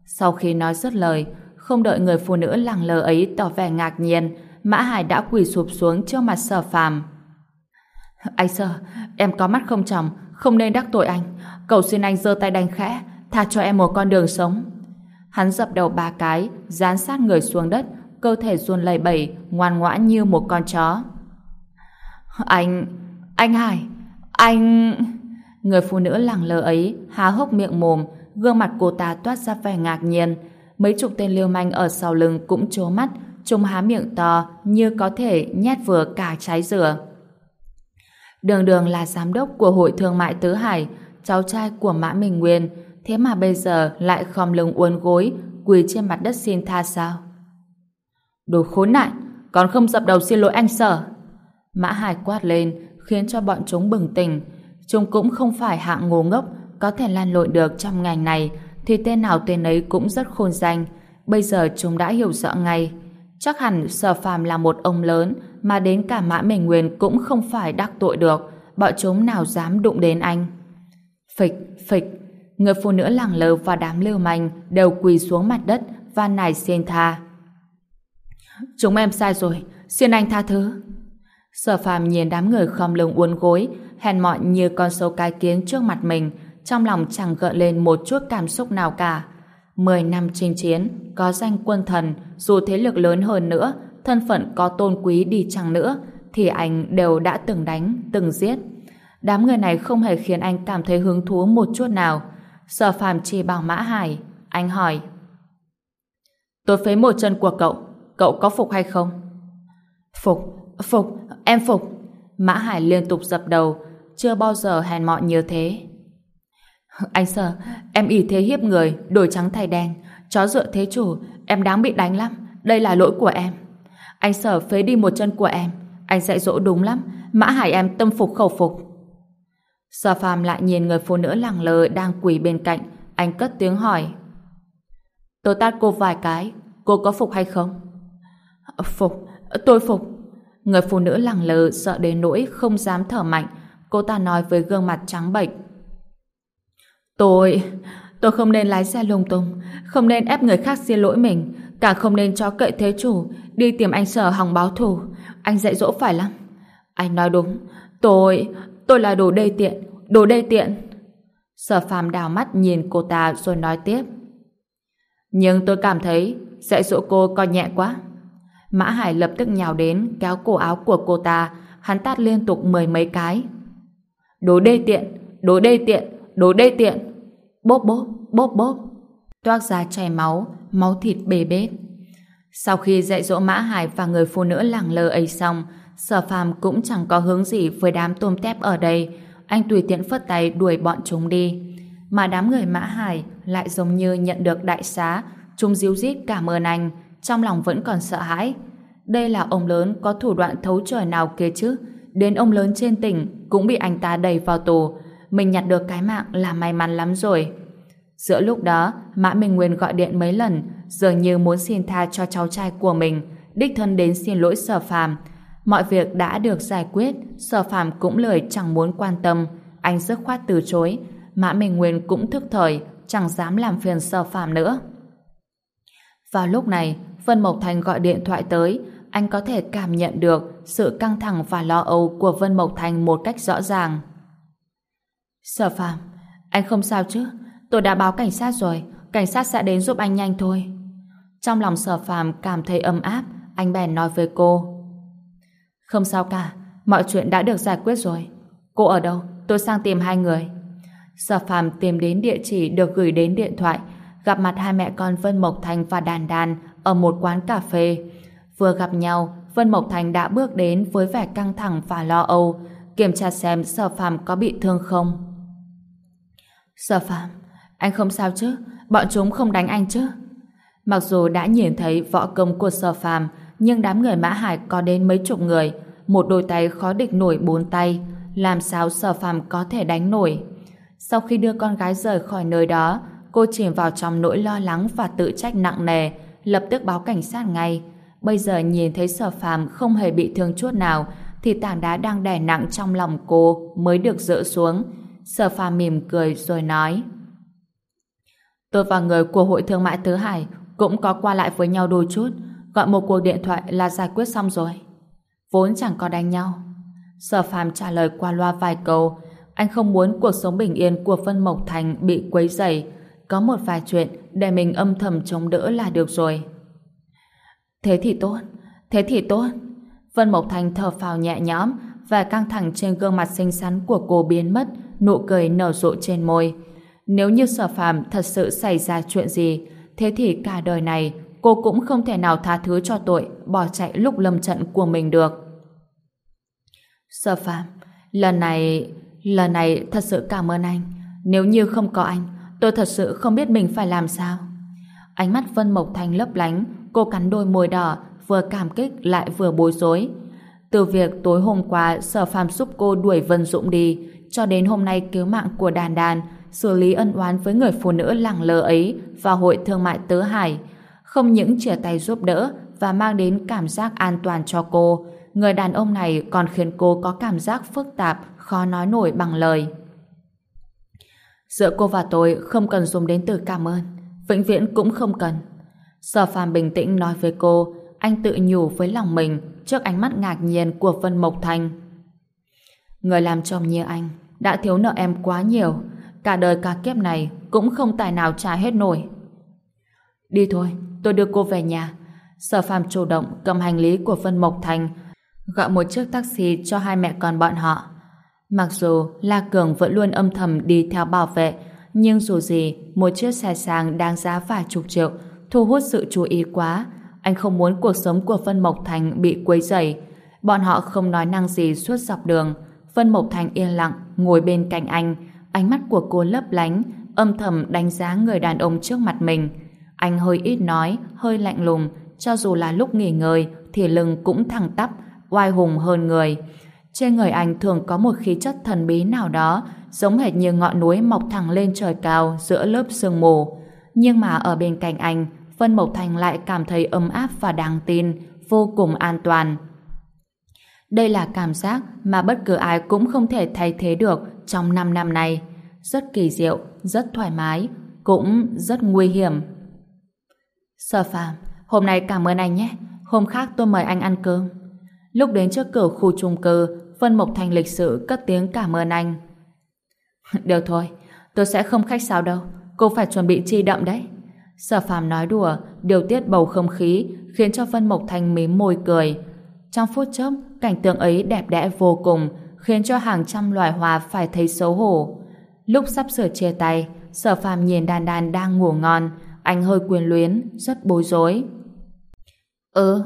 Sau khi nói dứt lời, không đợi người phụ nữ lẳng lờ ấy tỏ vẻ ngạc nhiên, Mã Hải đã quỳ sụp xuống trước mặt sở phàm. Anh sơ, em có mắt không chồng, không nên đắc tội anh. Cầu xin anh giơ tay đánh khẽ, tha cho em một con đường sống. Hắn dập đầu ba cái, dán sát người xuống đất, cơ thể run lẩy bẩy, ngoan ngoãn như một con chó. Anh... anh Hải... anh... Người phụ nữ lẳng lờ ấy há hốc miệng mồm, gương mặt cô ta toát ra vẻ ngạc nhiên. Mấy chục tên liêu manh ở sau lưng cũng trố mắt, trông há miệng to như có thể nhét vừa cả trái dừa. Đường đường là giám đốc của Hội Thương mại Tứ Hải, cháu trai của Mã Minh Nguyên, thế mà bây giờ lại khom lưng uốn gối, quỳ trên mặt đất xin tha sao? Đồ khốn nạn, còn không dập đầu xin lỗi anh sở. Mã Hải quát lên, khiến cho bọn chúng bừng tỉnh. Chúng cũng không phải hạng ngu ngốc, có thể lan lộn được trong ngành này, thì tên nào tên ấy cũng rất khôn danh. Bây giờ chúng đã hiểu rõ ngay. Chắc hẳn Sở Phàm là một ông lớn, mà đến cả Mã Minh Nguyên cũng không phải đắc tội được. Bọn chúng nào dám đụng đến anh. Phịch, phịch, người phụ nữ lẳng lơ và đám lưu manh đều quỳ xuống mặt đất và nài xin tha. Chúng em sai rồi, xin anh tha thứ. Sở phàm nhìn đám người khom lưng uốn gối, hèn mọn như con sâu cái kiến trước mặt mình, trong lòng chẳng gợn lên một chút cảm xúc nào cả. Mười năm chinh chiến, có danh quân thần, dù thế lực lớn hơn nữa, thân phận có tôn quý đi chăng nữa, thì anh đều đã từng đánh, từng giết. Đám người này không hề khiến anh cảm thấy hứng thú một chút nào. Sở phàm chỉ bảo Mã Hải. Anh hỏi. Tôi phế một chân của cậu, cậu có phục hay không? Phục, phục, em phục. Mã Hải liên tục dập đầu, chưa bao giờ hèn mọn như thế. Anh sợ, em ỷ thế hiếp người, đổi trắng thay đen, chó dựa thế chủ, em đáng bị đánh lắm, đây là lỗi của em. Anh sợ phế đi một chân của em, anh dạy dỗ đúng lắm, Mã Hải em tâm phục khẩu phục. Sở phàm lại nhìn người phụ nữ lẳng lờ đang quỳ bên cạnh, anh cất tiếng hỏi. Tôi tát cô vài cái, cô có phục hay không? Phục, tôi phục. Người phụ nữ lẳng lờ sợ đến nỗi không dám thở mạnh, cô ta nói với gương mặt trắng bệch. Tôi, tôi không nên lái xe lung tung, không nên ép người khác xin lỗi mình, càng không nên cho cậy thế chủ, đi tìm anh sở hòng báo thù. Anh dạy dỗ phải lắm. Anh nói đúng, tôi, tôi là đồ đê tiện, đồ đê tiện. Sở phàm đào mắt nhìn cô ta rồi nói tiếp. Nhưng tôi cảm thấy dạy dỗ cô còn nhẹ quá. Mã Hải lập tức nhào đến kéo cổ áo của cô ta, hắn tát liên tục mười mấy cái. Đồ đê tiện, đồ đê tiện, đồ đê tiện. Bốp bốp, bốp bốp. Toát ra chảy máu, máu thịt bề bết. Sau khi dạy dỗ Mã Hải và người phụ nữ lẳng lơ ấy xong, Sở Phàm cũng chẳng có hướng gì với đám tôm tép ở đây. Anh tùy tiện phất tay đuổi bọn chúng đi. Mà đám người Mã Hải lại giống như nhận được đại xá, chúng díu dít cảm ơn anh, trong lòng vẫn còn sợ hãi. Đây là ông lớn có thủ đoạn thấu trời nào kia chứ. Đến ông lớn trên tỉnh cũng bị anh ta đẩy vào tù. Mình nhặt được cái mạng là may mắn lắm rồi. Giữa lúc đó, Mã Minh Nguyên gọi điện mấy lần, dường như muốn xin tha cho cháu trai của mình, đích thân đến xin lỗi sở phàm. Mọi việc đã được giải quyết, sở phàm cũng lời chẳng muốn quan tâm. Anh dứt khoát từ chối. Mã Minh Nguyên cũng thức thời, chẳng dám làm phiền sở phàm nữa. Vào lúc này, Vân Mộc Thành gọi điện thoại tới, anh có thể cảm nhận được sự căng thẳng và lo âu của Vân Mộc Thành một cách rõ ràng. Sở Phạm, anh không sao chứ? Tôi đã báo cảnh sát rồi, cảnh sát sẽ đến giúp anh nhanh thôi. Trong lòng Sở phàm cảm thấy ấm áp, anh bèn nói với cô. Không sao cả, mọi chuyện đã được giải quyết rồi. Cô ở đâu? Tôi sang tìm hai người. Sở Phàm tìm đến địa chỉ được gửi đến điện thoại, gặp mặt hai mẹ con Vân Mộc Thành và Đàn Đàn ở một quán cà phê. Vừa gặp nhau, Vân Mộc Thành đã bước đến với vẻ căng thẳng và lo âu, kiểm tra xem Sở Phàm có bị thương không. Sở Phàm, anh không sao chứ? Bọn chúng không đánh anh chứ? Mặc dù đã nhìn thấy võ công của Sở Phàm, nhưng đám người Mã Hải có đến mấy chục người, một đôi tay khó địch nổi bốn tay, làm sao Sở Phàm có thể đánh nổi? Sau khi đưa con gái rời khỏi nơi đó, cô chìm vào trong nỗi lo lắng và tự trách nặng nề, lập tức báo cảnh sát ngay. Bây giờ nhìn thấy Sở Phàm không hề bị thương chút nào, thì tảng đá đang đè nặng trong lòng cô mới được dỡ xuống. Sở Phàm mỉm cười rồi nói: Tôi và người của hội thương mại Tứ Hải cũng có qua lại với nhau đôi chút, gọi một cuộc điện thoại là giải quyết xong rồi. Vốn chẳng có đánh nhau. Sở Phàm trả lời qua loa vài câu, anh không muốn cuộc sống bình yên của Vân Mộc Thành bị quấy rầy, có một vài chuyện để mình âm thầm chống đỡ là được rồi. Thế thì tốt, thế thì tốt. Vân Mộc Thành thở phào nhẹ nhõm và căng thẳng trên gương mặt xinh xắn của cô biến mất, nụ cười nở rộ trên môi. Nếu như sở phàm thật sự xảy ra chuyện gì, thế thì cả đời này cô cũng không thể nào tha thứ cho tội bỏ chạy lúc lâm trận của mình được. Sở phàm, lần này, lần này thật sự cảm ơn anh. Nếu như không có anh, tôi thật sự không biết mình phải làm sao. Ánh mắt Vân Mộc Thành lấp lánh, cô cắn đôi môi đỏ, vừa cảm kích lại vừa bối rối. Từ việc tối hôm qua Sở Phàm giúp cô đuổi Vân Dũng đi, cho đến hôm nay cứu mạng của Đàn Đàn, xử lý ân oán với người phụ nữ lẳng lơ ấy và hội thương mại Tứ Hải, không những chia tay giúp đỡ và mang đến cảm giác an toàn cho cô, người đàn ông này còn khiến cô có cảm giác phức tạp, khó nói nổi bằng lời. Giữa cô và tôi không cần dùng đến từ cảm ơn, vĩnh viễn cũng không cần. Sở phàm bình tĩnh nói với cô, anh tự nhủ với lòng mình trước ánh mắt ngạc nhiên của Vân Mộc Thành. Người làm chồng như anh đã thiếu nợ em quá nhiều, cả đời cả kiếp này cũng không tài nào trả hết nổi. Đi thôi, tôi đưa cô về nhà. Sở phàm chủ động cầm hành lý của Vân Mộc Thành gọi một chiếc taxi cho hai mẹ con bọn họ. Mặc dù La Cường vẫn luôn âm thầm đi theo bảo vệ, nhưng dù gì, một chiếc xe sang đáng giá vài chục triệu, thu hút sự chú ý quá. Anh không muốn cuộc sống của Vân Mộc Thành bị quấy rầy. Bọn họ không nói năng gì suốt dọc đường. Vân Mộc Thành yên lặng, ngồi bên cạnh anh. Ánh mắt của cô lấp lánh, âm thầm đánh giá người đàn ông trước mặt mình. Anh hơi ít nói, hơi lạnh lùng, cho dù là lúc nghỉ ngơi thì lưng cũng thẳng tắp, oai hùng hơn người. Trên người anh thường có một khí chất thần bí nào đó, giống hệt như ngọn núi mọc thẳng lên trời cao giữa lớp sương mù. Nhưng mà ở bên cạnh anh, Vân Mộc Thành lại cảm thấy ấm áp và đáng tin, vô cùng an toàn. Đây là cảm giác mà bất cứ ai cũng không thể thay thế được trong 5 năm này. Rất kỳ diệu, rất thoải mái, cũng rất nguy hiểm. Sở phàm, hôm nay cảm ơn anh nhé. Hôm khác tôi mời anh ăn cơm. Lúc đến trước cửa khu chung cư, Vân Mộc Thành lịch sự cất tiếng cảm ơn anh. *laughs* Được thôi, tôi sẽ không khách sáo đâu. Cô phải chuẩn bị chi đậm đấy. Sở phàm nói đùa, điều tiết bầu không khí, khiến cho Vân Mộc Thành mím môi cười. Trong phút chốc, cảnh tượng ấy đẹp đẽ vô cùng, khiến cho hàng trăm loài hoa phải thấy xấu hổ. Lúc sắp sửa chia tay, Sở phàm nhìn đàn đàn đang ngủ ngon, anh hơi quyền luyến, rất bối rối. Ừ.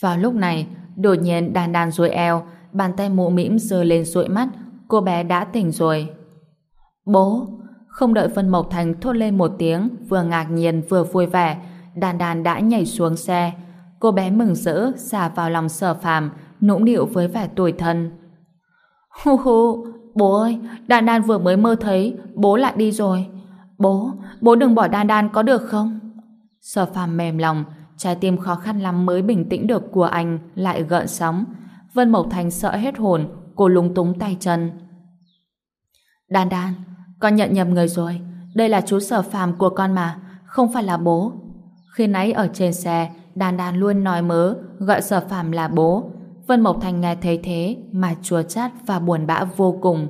Vào lúc này, đột nhiên đàn đàn rồi eo, bàn tay mụ mĩm giơ lên dụi mắt, cô bé đã tỉnh rồi. Bố! Không đợi Vân Mộc Thành thốt lên một tiếng, vừa ngạc nhiên vừa vui vẻ, đàn đàn đã nhảy xuống xe. Cô bé mừng rỡ, xả vào lòng sở phàm, nũng nịu với vẻ tuổi thân. Hu hu, bố ơi, đan đan vừa mới mơ thấy, bố lại đi rồi. Bố, bố đừng bỏ đan đan có được không? Sở phàm mềm lòng, trái tim khó khăn lắm mới bình tĩnh được của anh lại gợn sóng. Vân Mộc Thành sợ hết hồn, cô lúng túng tay chân. Đan đan, con nhận nhầm người rồi. Đây là chú sở phàm của con mà, không phải là bố. Khi nãy ở trên xe, đan đan luôn nói mớ, gọi sở phàm là bố. Vân Mộc Thành nghe thấy thế mà chua chát và buồn bã vô cùng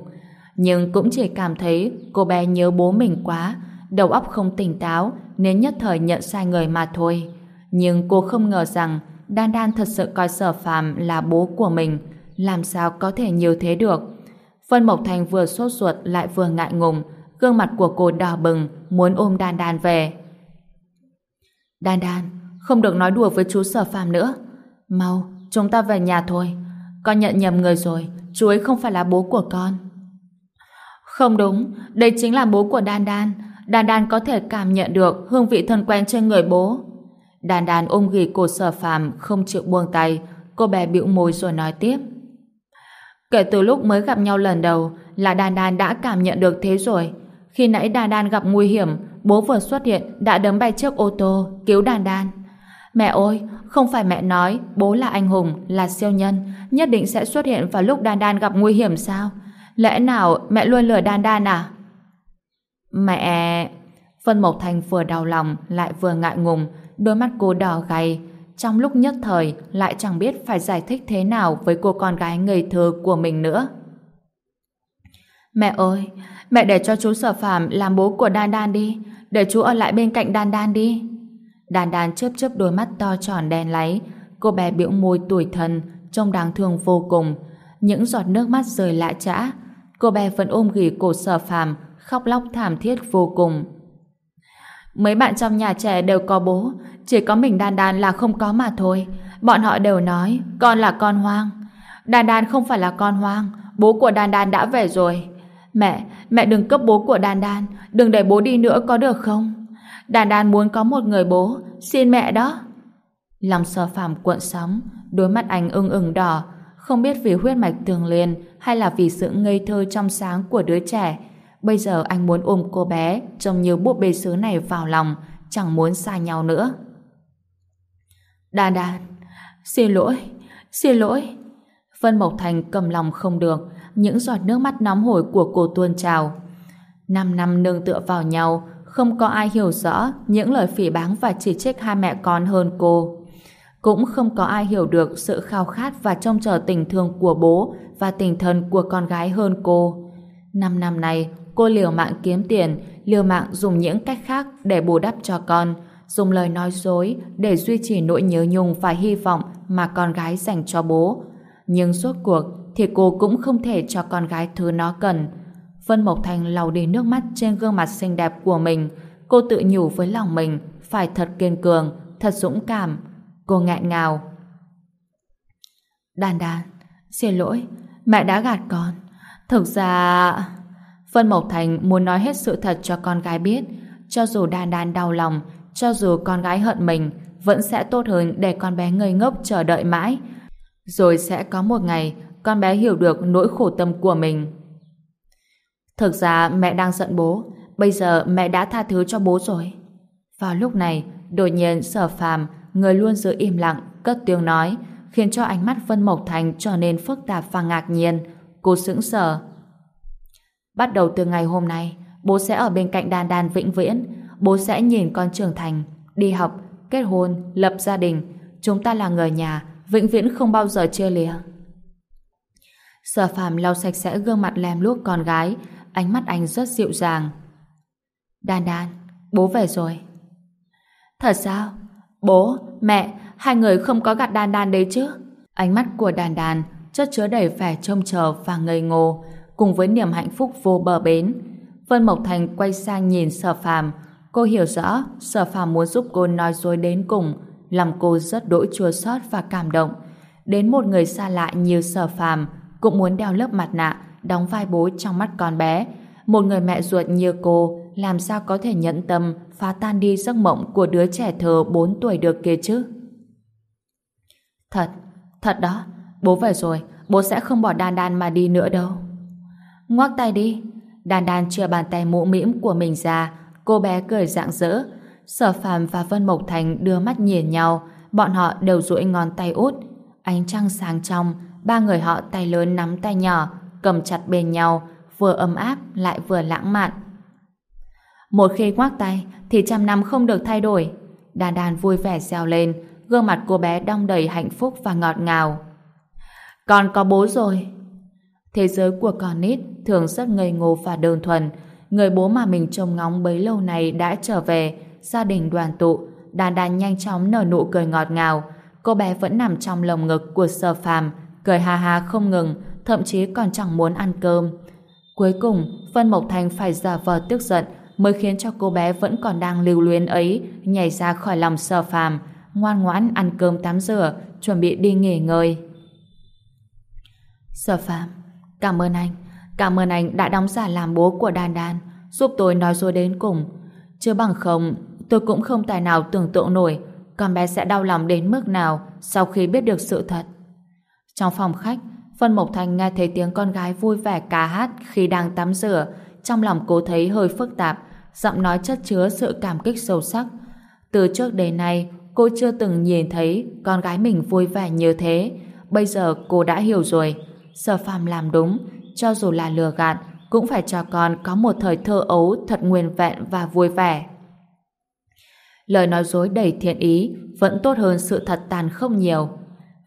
nhưng cũng chỉ cảm thấy cô bé nhớ bố mình quá, đầu óc không tỉnh táo nên nhất thời nhận sai người mà thôi. Nhưng cô không ngờ rằng Đan Đan thật sự coi sở phàm là bố của mình, làm sao có thể nhiều thế được. Vân Mộc Thành vừa sốt ruột lại vừa ngại ngùng, gương mặt của cô đỏ bừng, muốn ôm Đan Đan về. Đan Đan, không được nói đùa với chú Sở Phạm nữa. Mau, chúng ta về nhà thôi. Con nhận nhầm người rồi, chú ấy không phải là bố của con. Không đúng, đây chính là bố của Đan Đan. Đan Đan có thể cảm nhận được hương vị thân quen trên người bố. Đan Đan ôm ghì cổ Sở phàm không chịu buông tay, cô bé bĩu môi rồi nói tiếp. Kể từ lúc mới gặp nhau lần đầu là Đan Đan đã cảm nhận được thế rồi. Khi nãy Đan Đan gặp nguy hiểm, bố vừa xuất hiện đã đấm bay chiếc ô tô, cứu Đan Đan. Mẹ ơi, không phải mẹ nói bố là anh hùng, là siêu nhân, nhất định sẽ xuất hiện vào lúc Đan Đan gặp nguy hiểm sao? Lẽ nào mẹ luôn lừa Đan Đan à? Mẹ... Vân Mộc Thành vừa đau lòng lại vừa ngại ngùng, đôi mắt cô đỏ gay. Trong lúc nhất thời lại chẳng biết phải giải thích thế nào với cô con gái ngây thơ của mình nữa. Mẹ ơi, mẹ để cho chú Sở Phạm làm bố của Đan Đan đi, để chú ở lại bên cạnh Đan Đan đi. Đan Đan chớp chớp đôi mắt to tròn đen láy, cô bé biểu môi tuổi thân, trông đáng thương vô cùng. Những giọt nước mắt rơi lạ chã, cô bé vẫn ôm ghì cổ Sở phàm khóc lóc thảm thiết vô cùng. Mấy bạn trong nhà trẻ đều có bố, chỉ có mình Đan Đan là không có mà thôi. Bọn họ đều nói, con là con hoang. Đan Đan không phải là con hoang, bố của Đan Đan đã về rồi. Mẹ, mẹ đừng cấp bố của Đan Đan, đừng để bố đi nữa có được không? Đàn đàn muốn có một người bố, xin mẹ đó. Lòng sơ phàm cuộn sóng, đôi mắt anh ưng ửng đỏ, không biết vì huyết mạch tường liền hay là vì sự ngây thơ trong sáng của đứa trẻ. Bây giờ anh muốn ôm cô bé trông như búp bê sứ này vào lòng, chẳng muốn xa nhau nữa. Đàn đàn, xin lỗi, xin lỗi. Vân Mộc Thành cầm lòng không được, những giọt nước mắt nóng hổi của cô tuôn trào. Năm năm nương tựa vào nhau, không có ai hiểu rõ những lời phỉ báng và chỉ trích hai mẹ con hơn cô. Cũng không có ai hiểu được sự khao khát và trông chờ tình thương của bố và tình thân của con gái hơn cô. Năm năm này, cô liều mạng kiếm tiền, liều mạng dùng những cách khác để bù đắp cho con, dùng lời nói dối để duy trì nỗi nhớ nhung và hy vọng mà con gái dành cho bố. Nhưng suốt cuộc thì cô cũng không thể cho con gái thứ nó cần. Vân Mộc Thành lau đi nước mắt trên gương mặt xinh đẹp của mình. Cô tự nhủ với lòng mình phải thật kiên cường, thật dũng cảm. Cô ngại ngào. Đàn đàn, xin lỗi, mẹ đã gạt con. Thực ra... Vân Mộc Thành muốn nói hết sự thật cho con gái biết. Cho dù đàn đàn đau lòng, cho dù con gái hận mình, vẫn sẽ tốt hơn để con bé ngây ngốc chờ đợi mãi. Rồi sẽ có một ngày con bé hiểu được nỗi khổ tâm của mình. Thực ra mẹ đang giận bố, bây giờ mẹ đã tha thứ cho bố rồi. Vào lúc này, đột nhiên sở phàm, người luôn giữ im lặng, cất tiếng nói, khiến cho ánh mắt Vân Mộc Thành trở nên phức tạp và ngạc nhiên. Cô sững sờ. Bắt đầu từ ngày hôm nay, bố sẽ ở bên cạnh đàn đàn vĩnh viễn. Bố sẽ nhìn con trưởng thành, đi học, kết hôn, lập gia đình. Chúng ta là người nhà, vĩnh viễn không bao giờ chia lìa. Sở phàm lau sạch sẽ gương mặt lem luốc con gái, ánh mắt anh rất dịu dàng. Đan đan, bố về rồi. Thật sao? Bố, mẹ, hai người không có gạt đan đan đấy chứ? Ánh mắt của Đan Đan chất chứa đầy vẻ trông chờ và ngây ngô, cùng với niềm hạnh phúc vô bờ bến. Vân Mộc Thành quay sang nhìn sở phàm, cô hiểu rõ sở phàm muốn giúp cô nói dối đến cùng, làm cô rất đỗi chua xót và cảm động. Đến một người xa lạ như sở phàm, cũng muốn đeo lớp mặt nạ, đóng vai bố trong mắt con bé. Một người mẹ ruột như cô làm sao có thể nhẫn tâm phá tan đi giấc mộng của đứa trẻ thơ 4 tuổi được kia chứ? Thật, thật đó, bố về rồi, bố sẽ không bỏ đan đan mà đi nữa đâu. Ngoác tay đi, đan đan chưa bàn tay mũ mĩm của mình ra, cô bé cười rạng rỡ. Sở phàm và Vân Mộc Thành đưa mắt nhìn nhau, bọn họ đều duỗi ngón tay út. Ánh trăng sáng trong, ba người họ tay lớn nắm tay nhỏ, cầm chặt bên nhau, vừa ấm áp lại vừa lãng mạn. Một khi ngoác tay thì trăm năm không được thay đổi. Đàn đàn vui vẻ reo lên, gương mặt cô bé đong đầy hạnh phúc và ngọt ngào. Con có bố rồi. Thế giới của con nít thường rất ngây ngô và đơn thuần. Người bố mà mình trông ngóng bấy lâu này đã trở về, gia đình đoàn tụ, đàn đàn nhanh chóng nở nụ cười ngọt ngào. Cô bé vẫn nằm trong lồng ngực của sơ phàm, cười ha ha không ngừng, thậm chí còn chẳng muốn ăn cơm. Cuối cùng, Vân Mộc Thành phải giả vờ tức giận mới khiến cho cô bé vẫn còn đang lưu luyến ấy nhảy ra khỏi lòng sở phàm, ngoan ngoãn ăn cơm tắm rửa, chuẩn bị đi nghỉ ngơi. Sở phàm, cảm ơn anh. Cảm ơn anh đã đóng giả làm bố của Đan Đan, giúp tôi nói dối đến cùng. Chứ bằng không, tôi cũng không tài nào tưởng tượng nổi con bé sẽ đau lòng đến mức nào sau khi biết được sự thật. Trong phòng khách, Vân Mộc Thành nghe thấy tiếng con gái vui vẻ ca hát khi đang tắm rửa, trong lòng cô thấy hơi phức tạp, giọng nói chất chứa sự cảm kích sâu sắc. Từ trước đến nay, cô chưa từng nhìn thấy con gái mình vui vẻ như thế. Bây giờ cô đã hiểu rồi. Sở phàm làm đúng, cho dù là lừa gạt, cũng phải cho con có một thời thơ ấu thật nguyên vẹn và vui vẻ. Lời nói dối đầy thiện ý vẫn tốt hơn sự thật tàn không nhiều.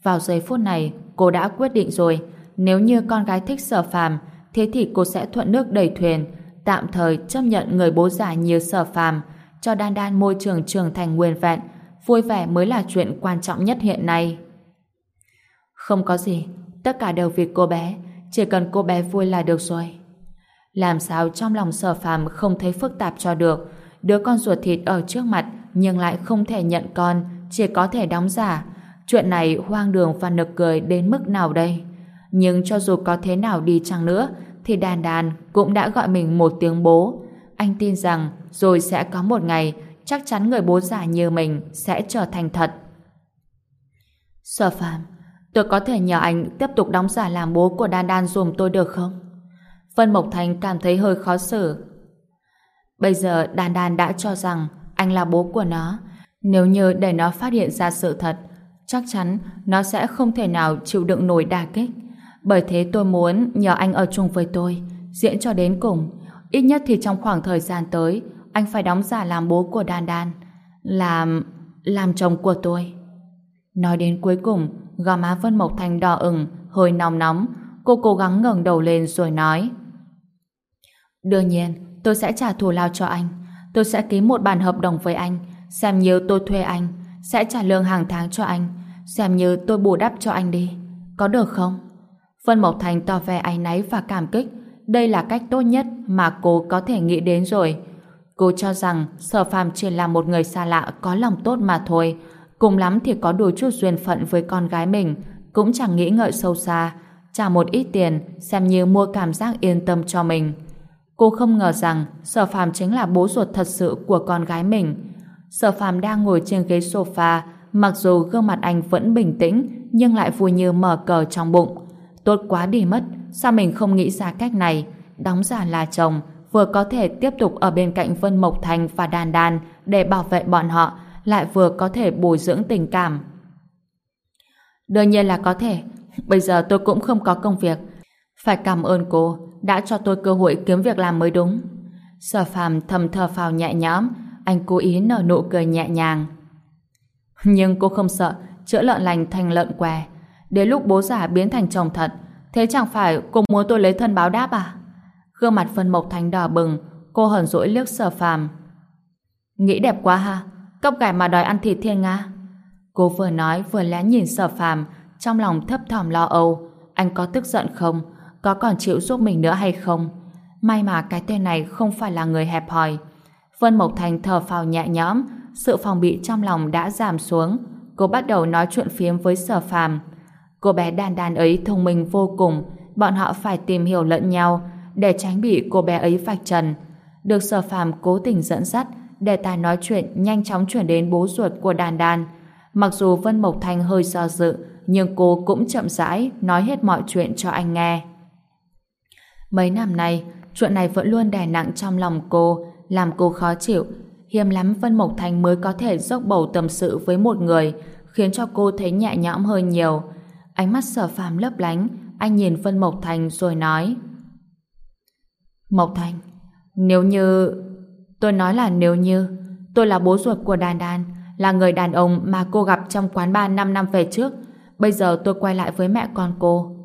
Vào giây phút này, cô đã quyết định rồi, nếu như con gái thích sở phàm, thế thì cô sẽ thuận nước đẩy thuyền, tạm thời chấp nhận người bố già như sở phàm, cho đan đan môi trường trưởng thành nguyên vẹn, vui vẻ mới là chuyện quan trọng nhất hiện nay. Không có gì, tất cả đều vì cô bé, chỉ cần cô bé vui là được rồi. Làm sao trong lòng sở phàm không thấy phức tạp cho được, đứa con ruột thịt ở trước mặt nhưng lại không thể nhận con, chỉ có thể đóng giả. Chuyện này hoang đường và nực cười đến mức nào đây? Nhưng cho dù có thế nào đi chăng nữa, thì đàn đàn cũng đã gọi mình một tiếng bố. Anh tin rằng rồi sẽ có một ngày chắc chắn người bố già như mình sẽ trở thành thật. Sở phàm, tôi có thể nhờ anh tiếp tục đóng giả làm bố của đan đan dùm tôi được không? Vân Mộc Thành cảm thấy hơi khó xử. Bây giờ đan đan đã cho rằng anh là bố của nó. Nếu như để nó phát hiện ra sự thật, chắc chắn nó sẽ không thể nào chịu đựng nổi đả kích. Bởi thế tôi muốn nhờ anh ở chung với tôi, diễn cho đến cùng. Ít nhất thì trong khoảng thời gian tới, anh phải đóng giả làm bố của Đan Đan. Làm... làm chồng của tôi. Nói đến cuối cùng, gò má Vân Mộc Thành đỏ ửng, hơi nóng nóng. Cô cố gắng ngẩng đầu lên rồi nói. Đương nhiên, tôi sẽ trả thù lao cho anh. Tôi sẽ ký một bản hợp đồng với anh, xem như tôi thuê anh, sẽ trả lương hàng tháng cho anh, xem như tôi bù đắp cho anh đi. Có được không? Vân Mộc Thành tỏ vẻ áy náy và cảm kích. Đây là cách tốt nhất mà cô có thể nghĩ đến rồi. Cô cho rằng Sở Phàm chỉ là một người xa lạ có lòng tốt mà thôi. Cùng lắm thì có đủ chút duyên phận với con gái mình, cũng chẳng nghĩ ngợi sâu xa. Trả một ít tiền, xem như mua cảm giác yên tâm cho mình. Cô không ngờ rằng Sở Phàm chính là bố ruột thật sự của con gái mình. Sở Phàm đang ngồi trên ghế sofa, mặc dù gương mặt anh vẫn bình tĩnh, nhưng lại vui như mở cờ trong bụng. Tốt quá đi mất, sao mình không nghĩ ra cách này? Đóng giả là chồng, vừa có thể tiếp tục ở bên cạnh Vân Mộc Thành và Đan Đan để bảo vệ bọn họ, lại vừa có thể bồi dưỡng tình cảm. Đương nhiên là có thể. Bây giờ tôi cũng không có công việc. Phải cảm ơn cô đã cho tôi cơ hội kiếm việc làm mới đúng. Sở phàm thầm thở phào nhẹ nhõm, anh cố ý nở nụ cười nhẹ nhàng. Nhưng cô không sợ chữa lợn lành thành lợn què. Đến lúc bố giả biến thành chồng thật, thế chẳng phải cô muốn tôi lấy thân báo đáp à? Gương mặt phân mộc thành đỏ bừng, cô hờn dỗi liếc sở phàm. Nghĩ đẹp quá ha, cốc gải mà đòi ăn thịt thiên nga. Cô vừa nói vừa lén nhìn sở phàm, trong lòng thấp thỏm lo âu. Anh có tức giận không? có còn chịu giúp mình nữa hay không. May mà cái tên này không phải là người hẹp hòi. Vân Mộc Thành thở phào nhẹ nhõm, sự phòng bị trong lòng đã giảm xuống. Cô bắt đầu nói chuyện phiếm với sở phàm. Cô bé đàn đàn ấy thông minh vô cùng, bọn họ phải tìm hiểu lẫn nhau để tránh bị cô bé ấy vạch trần. Được sở phàm cố tình dẫn dắt, đề tài nói chuyện nhanh chóng chuyển đến bố ruột của đàn đàn. Mặc dù Vân Mộc Thành hơi do dự, nhưng cô cũng chậm rãi nói hết mọi chuyện cho anh nghe. Mấy năm nay, chuyện này vẫn luôn đè nặng trong lòng cô, làm cô khó chịu. Hiếm lắm Vân Mộc Thành mới có thể dốc bầu tâm sự với một người, khiến cho cô thấy nhẹ nhõm hơn nhiều. Ánh mắt sở phàm lấp lánh, anh nhìn Vân Mộc Thành rồi nói Mộc Thành, nếu như... Tôi nói là nếu như tôi là bố ruột của Đàn Đàn, là người đàn ông mà cô gặp trong quán bar 5 năm về trước. Bây giờ tôi quay lại với mẹ con cô.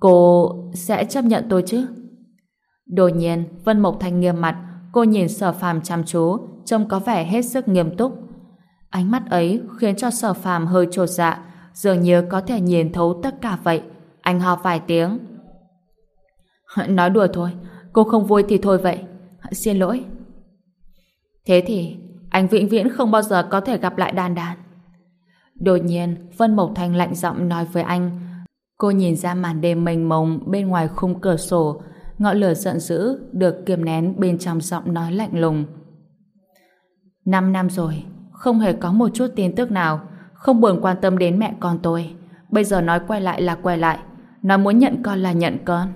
Cô sẽ chấp nhận tôi chứ? Đột nhiên, Vân Mộc Thành nghiêm mặt, cô nhìn sở phàm chăm chú, trông có vẻ hết sức nghiêm túc. Ánh mắt ấy khiến cho sở phàm hơi trột dạ, dường như có thể nhìn thấu tất cả vậy. Anh ho vài tiếng. *laughs* Nói đùa thôi, Cô không vui thì thôi vậy. *laughs* Xin lỗi. Thế thì, anh vĩnh viễn không bao giờ có thể gặp lại đàn đàn. Đột nhiên, Vân Mộc Thành lạnh giọng nói với anh. Cô nhìn ra màn đêm mênh mông bên ngoài khung cửa sổ, ngọn lửa giận dữ được kiềm nén bên trong giọng nói lạnh lùng. Năm năm rồi, không hề có một chút tin tức nào, không buồn quan tâm đến mẹ con tôi. Bây giờ nói quay lại là quay lại, nói muốn nhận con là nhận con.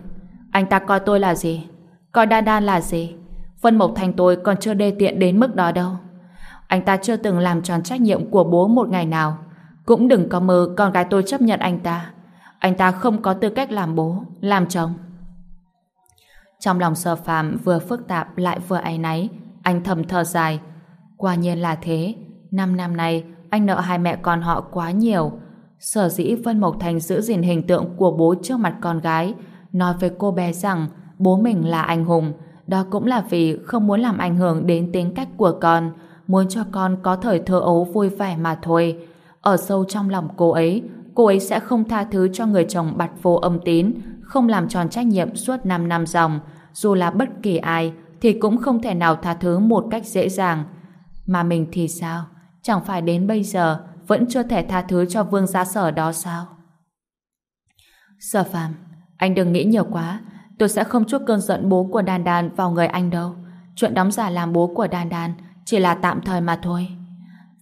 Anh ta coi tôi là gì? Coi Đan Đan là gì? Vân Mộc Thành tôi còn chưa đê tiện đến mức đó đâu. Anh ta chưa từng làm tròn trách nhiệm của bố một ngày nào. Cũng đừng có mơ con gái tôi chấp nhận anh ta. Anh ta không có tư cách làm bố, làm chồng. Trong lòng sơ phàm vừa phức tạp lại vừa áy náy, anh thầm thở dài. Quả nhiên là thế, năm năm nay anh nợ hai mẹ con họ quá nhiều. Sở dĩ Vân Mộc Thành giữ gìn hình tượng của bố trước mặt con gái, nói với cô bé rằng bố mình là anh hùng, đó cũng là vì không muốn làm ảnh hưởng đến tính cách của con, muốn cho con có thời thơ ấu vui vẻ mà thôi. Ở sâu trong lòng cô ấy, cô ấy sẽ không tha thứ cho người chồng bặt vô âm tín, không làm tròn trách nhiệm suốt 5 năm dòng. Dù là bất kỳ ai, thì cũng không thể nào tha thứ một cách dễ dàng. Mà mình thì sao? Chẳng phải đến bây giờ vẫn chưa thể tha thứ cho vương gia sở đó sao? Sở phàm, anh đừng nghĩ nhiều quá. Tôi sẽ không chút cơn giận bố của Đan Đan vào người anh đâu. Chuyện đóng giả làm bố của Đan Đan chỉ là tạm thời mà thôi.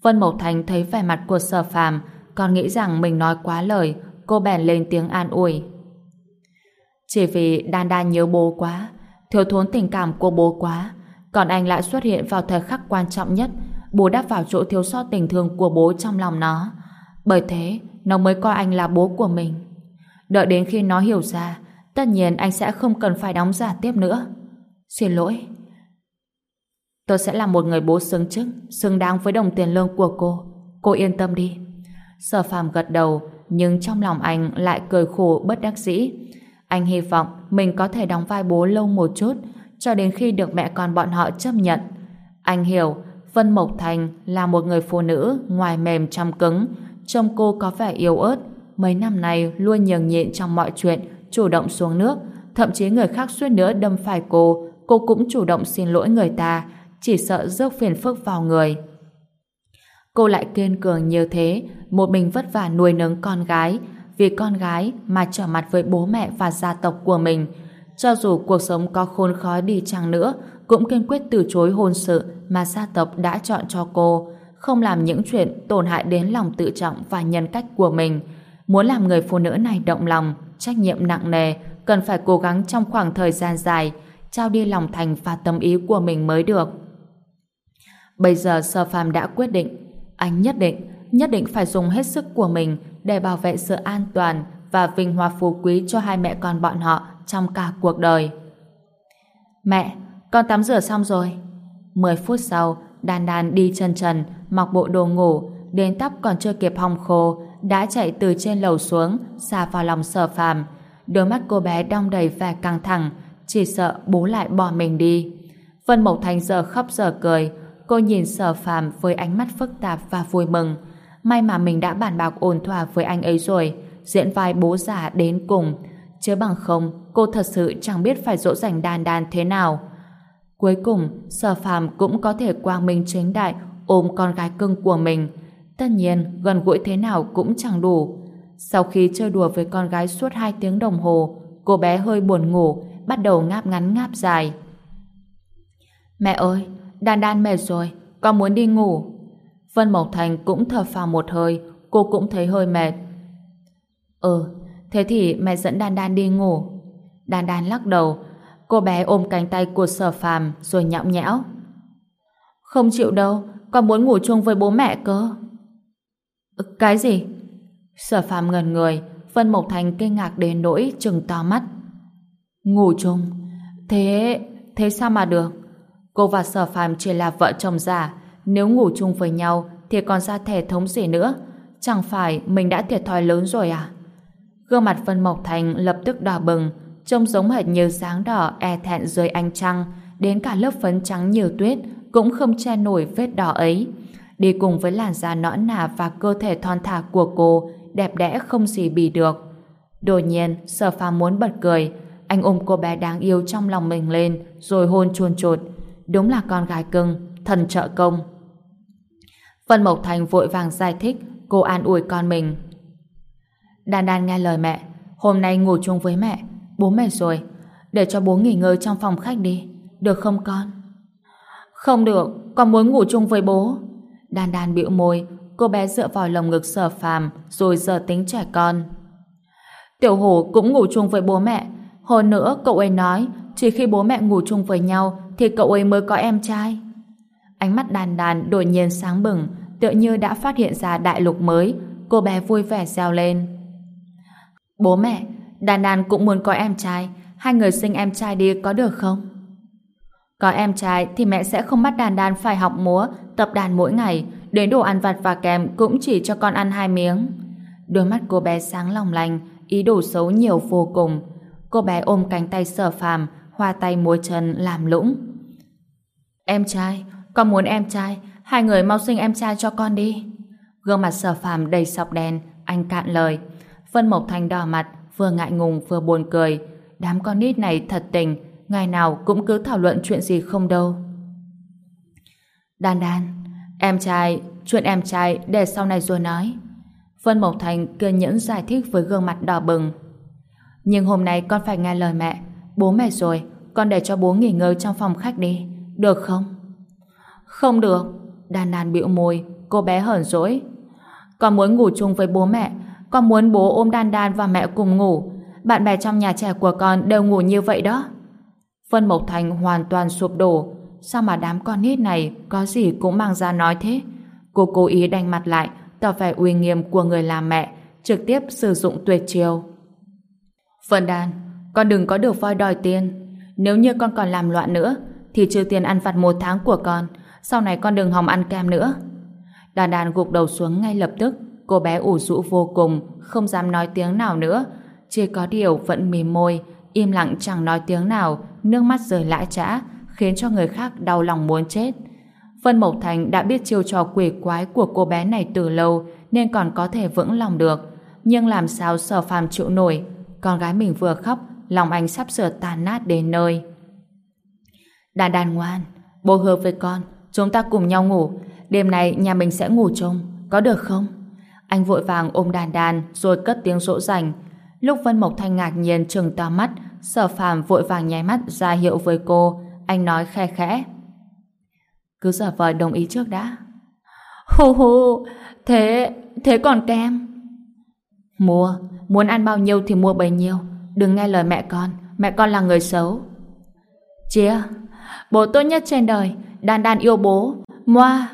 Vân Mộc Thành thấy vẻ mặt của sở phàm còn nghĩ rằng mình nói quá lời cô bèn lên tiếng an ủi. Chỉ vì Đan Đan nhớ bố quá thiếu thốn tình cảm của bố quá. Còn anh lại xuất hiện vào thời khắc quan trọng nhất bố đáp vào chỗ thiếu sót tình thương của bố trong lòng nó. Bởi thế, nó mới coi anh là bố của mình. Đợi đến khi nó hiểu ra, tất nhiên anh sẽ không cần phải đóng giả tiếp nữa. Xin lỗi. Tôi sẽ là một người bố xứng chức, xứng đáng với đồng tiền lương của cô. Cô yên tâm đi. Sở phàm gật đầu, nhưng trong lòng anh lại cười khổ bất đắc dĩ anh hy vọng mình có thể đóng vai bố lâu một chút, cho đến khi được mẹ con bọn họ chấp nhận. Anh hiểu, Vân Mộc Thành là một người phụ nữ ngoài mềm trong cứng, trông cô có vẻ yếu ớt mấy năm nay luôn nhường nhịn trong mọi chuyện, chủ động xuống nước thậm chí người khác suýt nữa đâm phải cô cô cũng chủ động xin lỗi người ta, chỉ sợ rước phiền phức vào người. Cô lại kiên cường như thế, một mình vất vả nuôi nấng con gái vì con gái mà trở mặt với bố mẹ và gia tộc của mình. Cho dù cuộc sống có khôn khó đi chăng nữa, cũng kiên quyết từ chối hôn sự mà gia tộc đã chọn cho cô, không làm những chuyện tổn hại đến lòng tự trọng và nhân cách của mình. Muốn làm người phụ nữ này động lòng, trách nhiệm nặng nề, cần phải cố gắng trong khoảng thời gian dài, trao đi lòng thành và tâm ý của mình mới được. Bây giờ Sơ Phàm đã quyết định, anh nhất định, nhất định phải dùng hết sức của mình để bảo vệ sự an toàn và vinh hoa phú quý cho hai mẹ con bọn họ trong cả cuộc đời. Mẹ, con tắm rửa xong rồi. 10 phút sau, Đan Đan đi chân trần, mặc bộ đồ ngủ, đến tóc còn chưa kịp hong khô, đã chạy từ trên lầu xuống, xà vào lòng sở phàm. Đôi mắt cô bé đong đầy vẻ căng thẳng, chỉ sợ bố lại bỏ mình đi. Vân Mộc Thành giờ khóc giờ cười, cô nhìn sở phàm với ánh mắt phức tạp và vui mừng. May mà mình đã bàn bạc ổn thỏa với anh ấy rồi, diễn vai bố già đến cùng. Chứ bằng không, cô thật sự chẳng biết phải dỗ dành đàn đàn thế nào. Cuối cùng, sở phàm cũng có thể quang minh chính đại ôm con gái cưng của mình. Tất nhiên, gần gũi thế nào cũng chẳng đủ. Sau khi chơi đùa với con gái suốt 2 tiếng đồng hồ, cô bé hơi buồn ngủ, bắt đầu ngáp ngắn ngáp dài. Mẹ ơi, đàn đàn mệt rồi, con muốn đi ngủ. Vân Mộc Thành cũng thở phào một hơi, cô cũng thấy hơi mệt. Ừ, thế thì mẹ dẫn Đan Đan đi ngủ. Đan Đan lắc đầu, cô bé ôm cánh tay của sở phàm rồi nhõng nhẽo. Không chịu đâu, con muốn ngủ chung với bố mẹ cơ. Ừ, cái gì? Sở phàm ngần người, Vân Mộc Thành kinh ngạc đến nỗi trừng to mắt. Ngủ chung? Thế... thế sao mà được? Cô và sở phàm chỉ là vợ chồng già, nếu ngủ chung với nhau thì còn ra thể thống gì nữa? Chẳng phải mình đã thiệt thòi lớn rồi à? Gương mặt Vân Mộc Thành lập tức đỏ bừng, trông giống hệt như sáng đỏ e thẹn dưới ánh trăng, đến cả lớp phấn trắng nhiều tuyết cũng không che nổi vết đỏ ấy. Đi cùng với làn da nõn nà và cơ thể thon thả của cô, đẹp đẽ không gì bì được. Đột nhiên, Sở Phàm muốn bật cười, anh ôm cô bé đáng yêu trong lòng mình lên rồi hôn chuồn chuột. Đúng là con gái cưng, thần trợ công. Vân Mộc Thành vội vàng giải thích, cô an ủi con mình. Đan Đan nghe lời mẹ, hôm nay ngủ chung với mẹ, bố mệt rồi, để cho bố nghỉ ngơi trong phòng khách đi, được không con? Không được, con muốn ngủ chung với bố. Đan Đan bĩu môi, cô bé dựa vào lồng ngực sở phàm rồi giờ tính trẻ con. Tiểu hổ cũng ngủ chung với bố mẹ. Hơn nữa, cậu ấy nói chỉ khi bố mẹ ngủ chung với nhau thì cậu ấy mới có em trai. Ánh mắt đàn đàn đột nhiên sáng bừng, tựa như đã phát hiện ra đại lục mới. Cô bé vui vẻ reo lên. Bố mẹ, đàn đàn cũng muốn có em trai. Hai người sinh em trai đi có được không? Có em trai thì mẹ sẽ không bắt đàn đàn phải học múa, tập đàn mỗi ngày. Đến đồ ăn vặt và kèm cũng chỉ cho con ăn hai miếng. Đôi mắt cô bé sáng lòng lành, ý đồ xấu nhiều vô cùng. Cô bé ôm cánh tay sở phàm, hoa tay múa chân làm lũng. Em trai, con muốn em trai, hai người mau sinh em trai cho con đi. Gương mặt sở phàm đầy sọc đen, anh cạn lời. Vân Mộc Thành đỏ mặt, vừa ngại ngùng vừa buồn cười. Đám con nít này thật tình, ngày nào cũng cứ thảo luận chuyện gì không đâu. Đan đan, em trai, chuyện em trai để sau này rồi nói. Vân Mộc Thành kiên nhẫn giải thích với gương mặt đỏ bừng. Nhưng hôm nay con phải nghe lời mẹ. Bố mẹ rồi, con để cho bố nghỉ ngơi trong phòng khách đi. Được không? Không được. Đan đan bĩu môi, cô bé hờn dỗi. Con muốn ngủ chung với bố mẹ. Con muốn bố ôm đan đan và mẹ cùng ngủ. Bạn bè trong nhà trẻ của con đều ngủ như vậy đó. Vân Mộc Thành hoàn toàn sụp đổ. Sao mà đám con nít này có gì cũng mang ra nói thế? Cô cố ý đành mặt lại, tỏ vẻ uy nghiêm của người làm mẹ, trực tiếp sử dụng tuyệt chiêu. Vân Đan, con đừng có được voi đòi tiền. Nếu như con còn làm loạn nữa, thì trừ tiền ăn vặt một tháng của con, sau này con đừng hòng ăn kem nữa. Đàn đàn gục đầu xuống ngay lập tức, cô bé ủ rũ vô cùng, không dám nói tiếng nào nữa. Chỉ có điều vẫn mỉm môi, im lặng chẳng nói tiếng nào, nước mắt rơi lã trã, khiến cho người khác đau lòng muốn chết. Vân Mộc Thành đã biết chiêu trò quỷ quái của cô bé này từ lâu nên còn có thể vững lòng được. Nhưng làm sao sở phàm chịu nổi con gái mình vừa khóc lòng anh sắp sửa tàn nát đến nơi. Đàn đàn ngoan bố hứa với con chúng ta cùng nhau ngủ đêm nay nhà mình sẽ ngủ chung có được không? Anh vội vàng ôm đàn đàn rồi cất tiếng dỗ dành. Lúc Vân Mộc Thanh ngạc nhiên trừng to mắt sở phàm vội vàng nháy mắt ra hiệu với cô anh nói khe khẽ cứ giả vờ đồng ý trước đã. Hù hù, thế, thế còn kem? Mua, muốn ăn bao nhiêu thì mua bấy nhiêu. Đừng nghe lời mẹ con, mẹ con là người xấu. Chia, bố tốt nhất trên đời, đan đan yêu bố. Moa!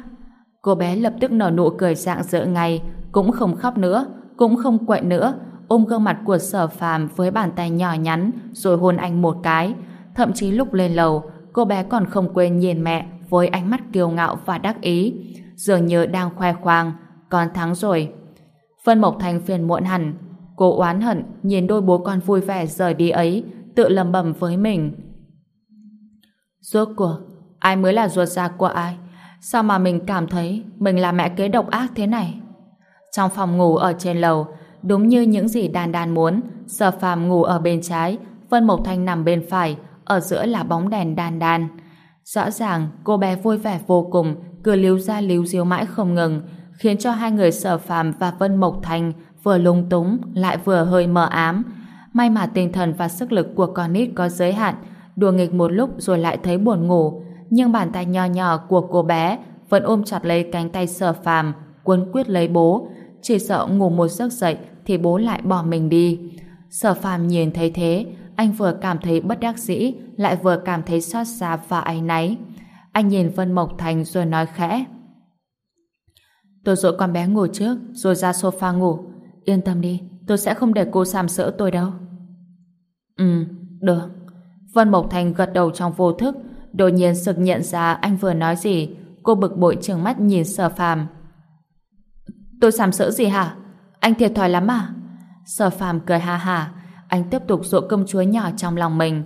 Cô bé lập tức nở nụ cười dạng dỡ ngay, cũng không khóc nữa, cũng không quậy nữa, ôm gương mặt của sở phàm với bàn tay nhỏ nhắn rồi hôn anh một cái. Thậm chí lúc lên lầu, cô bé còn không quên nhìn mẹ với ánh mắt kiêu ngạo và đắc ý, dường như đang khoe khoang, con thắng rồi. Vân Mộc Thành phiền muộn hẳn, cô oán hận nhìn đôi bố con vui vẻ rời đi ấy, tự lầm bầm với mình. Rốt cuộc, ai mới là ruột già của ai? Sao mà mình cảm thấy mình là mẹ kế độc ác thế này? Trong phòng ngủ ở trên lầu, đúng như những gì đàn đàn muốn, Sở Phàm ngủ ở bên trái, Vân Mộc Thanh nằm bên phải, ở giữa là bóng đèn đàn đàn. Rõ ràng cô bé vui vẻ vô cùng, cứ líu ra líu díu mãi không ngừng, khiến cho hai người sở phàm và Vân Mộc Thành vừa lung túng lại vừa hơi mờ ám. May mà tinh thần và sức lực của con nít có giới hạn, đùa nghịch một lúc rồi lại thấy buồn ngủ, nhưng bàn tay nho nhỏ của cô bé vẫn ôm chặt lấy cánh tay sở phàm, cuốn quyết lấy bố, chỉ sợ ngủ một giấc dậy thì bố lại bỏ mình đi. Sở phàm nhìn thấy thế, anh vừa cảm thấy bất đắc dĩ, lại vừa cảm thấy xót xa và áy náy. Anh nhìn Vân Mộc Thành rồi nói khẽ. Tôi dỗ con bé ngủ trước, rồi ra sofa ngủ. Yên tâm đi, tôi sẽ không để cô sàm sỡ tôi đâu. Ừ, được. Vân Mộc Thành gật đầu trong vô thức, đột nhiên sực nhận ra anh vừa nói gì. Cô bực bội trừng mắt nhìn sở phàm. Tôi sàm sỡ gì hả? Anh thiệt thòi lắm à? Sở phàm cười ha ha, anh tiếp tục dỗ công chúa nhỏ trong lòng mình.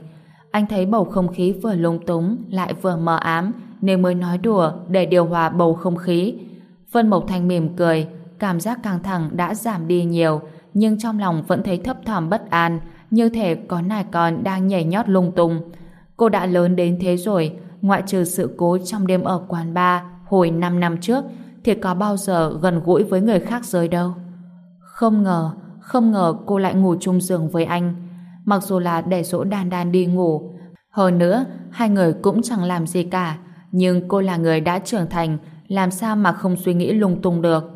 Anh thấy bầu không khí vừa lung túng lại vừa mờ ám nên mới nói đùa để điều hòa bầu không khí. Vân Mộc thành mỉm cười, cảm giác căng thẳng đã giảm đi nhiều nhưng trong lòng vẫn thấy thấp thỏm bất an như thể có nài con đang nhảy nhót lung tung. Cô đã lớn đến thế rồi, ngoại trừ sự cố trong đêm ở quán bar hồi 5 năm trước, thì có bao giờ gần gũi với người khác giới đâu. Không ngờ, không ngờ cô lại ngủ chung giường với anh. Mặc dù là để dỗ đan đan đi ngủ. Hơn nữa, hai người cũng chẳng làm gì cả. Nhưng cô là người đã trưởng thành, làm sao mà không suy nghĩ lung tung được.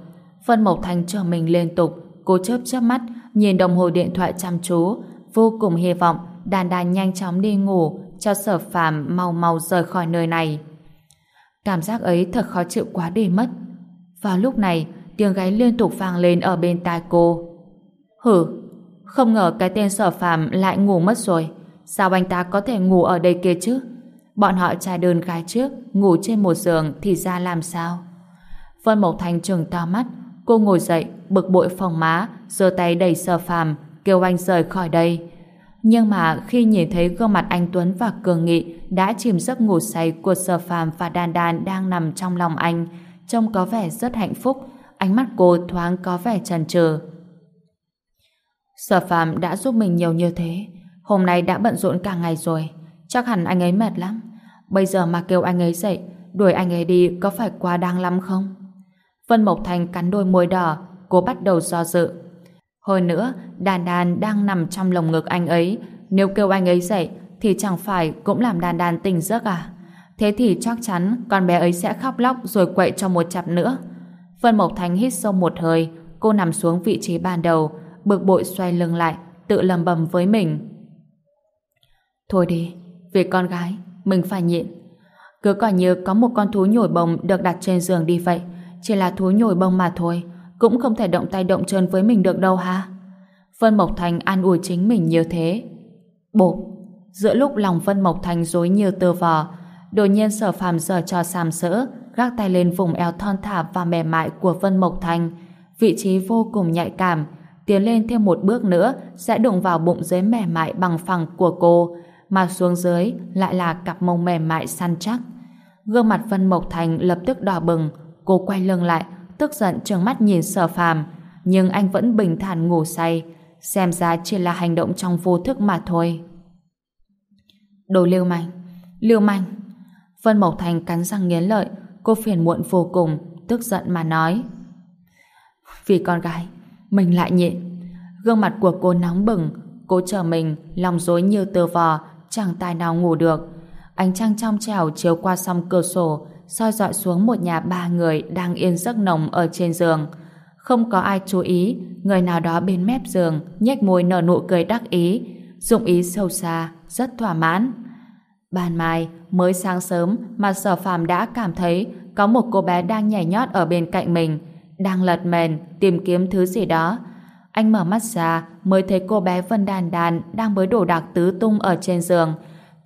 Vân Mộc Thành trở mình liên tục, cô chớp chớp mắt, nhìn đồng hồ điện thoại chăm chú, vô cùng hy vọng đàn đàn nhanh chóng đi ngủ, cho sở phàm mau mau rời khỏi nơi này. Cảm giác ấy thật khó chịu quá đi mất. Vào lúc này, tiếng gáy liên tục vang lên ở bên tai cô. Hử, không ngờ cái tên sở phàm lại ngủ mất rồi. Sao anh ta có thể ngủ ở đây kia chứ? Bọn họ trai đơn gái trước, ngủ trên một giường thì ra làm sao? Vân Mộc Thành trừng to mắt, cô ngồi dậy, bực bội phòng má, giơ tay đẩy sở phàm, kêu anh rời khỏi đây. Nhưng mà khi nhìn thấy gương mặt anh Tuấn và Cường Nghị đã chìm giấc ngủ say của sở phàm và Đan Đan đang nằm trong lòng anh, trông có vẻ rất hạnh phúc, ánh mắt cô thoáng có vẻ chần chừ. Sở phàm đã giúp mình nhiều như thế, hôm nay đã bận rộn cả ngày rồi, chắc hẳn anh ấy mệt lắm. Bây giờ mà kêu anh ấy dậy, đuổi anh ấy đi có phải quá đáng lắm không? Vân Mộc Thành cắn đôi môi đỏ, cô bắt đầu do dự. Hơn nữa, đàn đàn đang nằm trong lồng ngực anh ấy, nếu kêu anh ấy dậy thì chẳng phải cũng làm đàn đàn tỉnh giấc à? Thế thì chắc chắn con bé ấy sẽ khóc lóc rồi quậy cho một chặp nữa. Vân Mộc thánh hít sâu một hơi, cô nằm xuống vị trí ban đầu, bực bội xoay lưng lại, tự lầm bầm với mình. Thôi đi, vì con gái, mình phải nhịn. Cứ coi như có một con thú nhồi bông được đặt trên giường đi vậy, chỉ là thú nhồi bông mà thôi, cũng không thể động tay động chân với mình được đâu ha. Vân Mộc Thành an ủi chính mình như thế. Bộp, giữa lúc lòng Vân Mộc Thành dối như tơ vò, đột nhiên sở phàm giờ cho sàm sỡ, gác tay lên vùng eo thon thả và mềm mại của Vân Mộc Thành, vị trí vô cùng nhạy cảm, tiến lên thêm một bước nữa sẽ đụng vào bụng dưới mềm mại bằng phẳng của cô, mà xuống dưới lại là cặp mông mềm mại săn chắc. Gương mặt Vân Mộc Thành lập tức đỏ bừng, cô quay lưng lại, tức giận trừng mắt nhìn sở phàm, nhưng anh vẫn bình thản ngủ say, xem ra chỉ là hành động trong vô thức mà thôi. Đồ lưu manh, lưu manh. Vân Mộc Thành cắn răng nghiến lợi, cô phiền muộn vô cùng, tức giận mà nói. Vì con gái, mình lại nhịn. Gương mặt của cô nóng bừng, cô chờ mình, lòng dối như tơ vò, chẳng tài nào ngủ được. Ánh trăng trong trèo chiếu qua song cửa sổ, soi dọi xuống một nhà ba người đang yên giấc nồng ở trên giường. Không có ai chú ý, người nào đó bên mép giường nhếch môi nở nụ cười đắc ý, dụng ý sâu xa, rất thỏa mãn. Ban mai, mới sáng sớm mà sở phàm đã cảm thấy có một cô bé đang nhảy nhót ở bên cạnh mình, đang lật mền tìm kiếm thứ gì đó. Anh mở mắt ra mới thấy cô bé Vân Đàn Đàn đang bới đổ đạc tứ tung ở trên giường.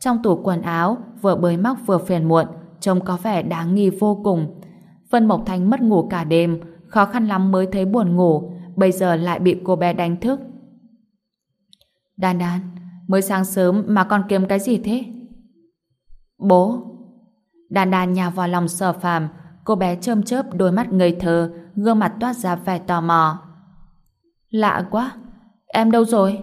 Trong tủ quần áo, vừa bới móc vừa phiền muộn, trông có vẻ đáng nghi vô cùng. Vân Mộc Thanh mất ngủ cả đêm, khó khăn lắm mới thấy buồn ngủ, bây giờ lại bị cô bé đánh thức. Đan đan, mới sáng sớm mà con kiếm cái gì thế? Bố! Đan đan nhào vào lòng sở phàm, cô bé chơm chớp đôi mắt ngây thơ, gương mặt toát ra vẻ tò mò. Lạ quá, em đâu rồi?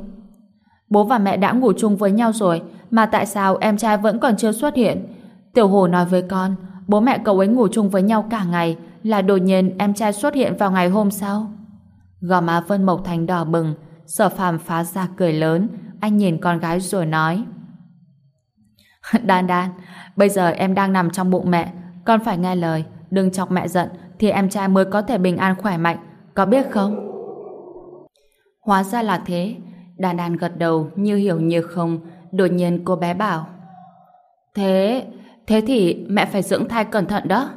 Bố và mẹ đã ngủ chung với nhau rồi, mà tại sao em trai vẫn còn chưa xuất hiện? Tiểu Hồ nói với con, bố mẹ cậu ấy ngủ chung với nhau cả ngày, là đột nhiên em trai xuất hiện vào ngày hôm sau. Gò má Vân Mộc Thành đỏ bừng, sở phàm phá ra cười lớn, anh nhìn con gái rồi nói. *laughs* Đan đan, bây giờ em đang nằm trong bụng mẹ, con phải nghe lời, đừng chọc mẹ giận, thì em trai mới có thể bình an khỏe mạnh, có biết không? Hóa ra là thế, đan đan gật đầu như hiểu như không, đột nhiên cô bé bảo. Thế, thế thì mẹ phải dưỡng thai cẩn thận đó.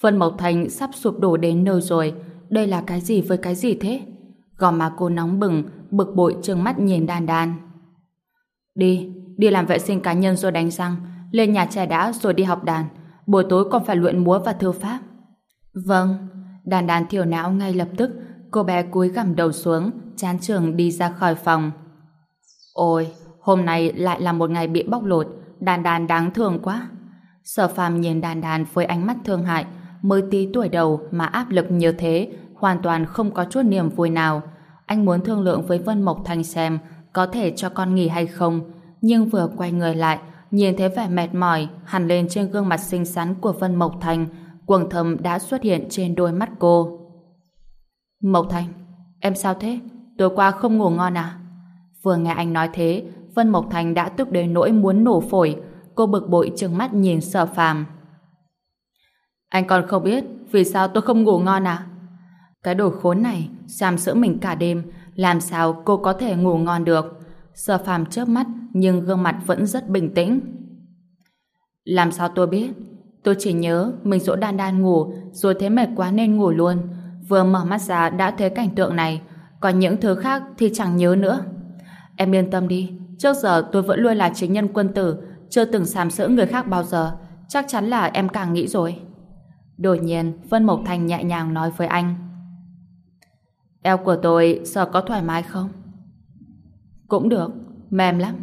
Vân Mộc Thành sắp sụp đổ đến nơi rồi, đây là cái gì với cái gì thế? Gò má cô nóng bừng, bực bội trừng mắt nhìn đan đan. Đi, đi làm vệ sinh cá nhân rồi đánh răng, lên nhà trẻ đã rồi đi học đàn, buổi tối còn phải luyện múa và thư pháp. Vâng, đàn đàn thiểu não ngay lập tức, cô bé cúi gằm đầu xuống, chán trường đi ra khỏi phòng. Ôi, hôm nay lại là một ngày bị bóc lột, đàn đàn đáng thương quá. Sở phàm nhìn đàn đàn với ánh mắt thương hại, mới tí tuổi đầu mà áp lực như thế, hoàn toàn không có chút niềm vui nào. Anh muốn thương lượng với Vân Mộc Thanh xem có thể cho con nghỉ hay không, nhưng vừa quay người lại, nhìn thấy vẻ mệt mỏi hẳn lên trên gương mặt xinh xắn của Vân Mộc Thành, quầng thầm đã xuất hiện trên đôi mắt cô. Mộc Thành, em sao thế? Tối qua không ngủ ngon à? Vừa nghe anh nói thế, Vân Mộc Thành đã tức đến nỗi muốn nổ phổi, cô bực bội trừng mắt nhìn Sở Phàm. Anh còn không biết vì sao tôi không ngủ ngon à? Cái đồ khốn này, giam sữa mình cả đêm, làm sao cô có thể ngủ ngon được? Sở phàm chớp mắt, nhưng gương mặt vẫn rất bình tĩnh. Làm sao tôi biết? Tôi chỉ nhớ mình dỗ đan đan ngủ, rồi thấy mệt quá nên ngủ luôn. Vừa mở mắt ra đã thấy cảnh tượng này, còn những thứ khác thì chẳng nhớ nữa. Em yên tâm đi, trước giờ tôi vẫn luôn là chính nhân quân tử, chưa từng sàm sỡ người khác bao giờ. Chắc chắn là em càng nghĩ rồi. Đột nhiên, Vân Mộc Thành nhẹ nhàng nói với anh. Eo của tôi giờ có thoải mái không? Cũng được, mềm lắm.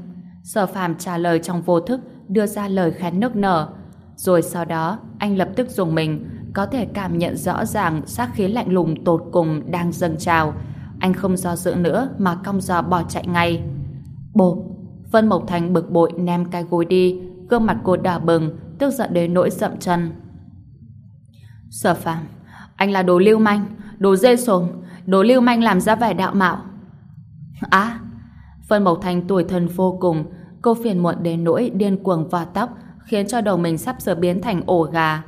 Sở phàm trả lời trong vô thức, đưa ra lời khen nức nở. Rồi sau đó, anh lập tức dùng mình, có thể cảm nhận rõ ràng sát khí lạnh lùng tột cùng đang dâng trào. Anh không do dự nữa mà cong giò bỏ chạy ngay. Bộp! Vân Mộc Thành bực bội ném cái gối đi, gương mặt cô đỏ bừng, tức giận đến nỗi rậm chân. Sở phàm, anh là đồ lưu manh, đồ dê sồm, đồ lưu manh làm ra vẻ đạo mạo. Á, Vân Mộc Thành tuổi thân vô cùng, cô phiền muộn đến nỗi điên cuồng vò tóc, khiến cho đầu mình sắp sửa biến thành ổ gà.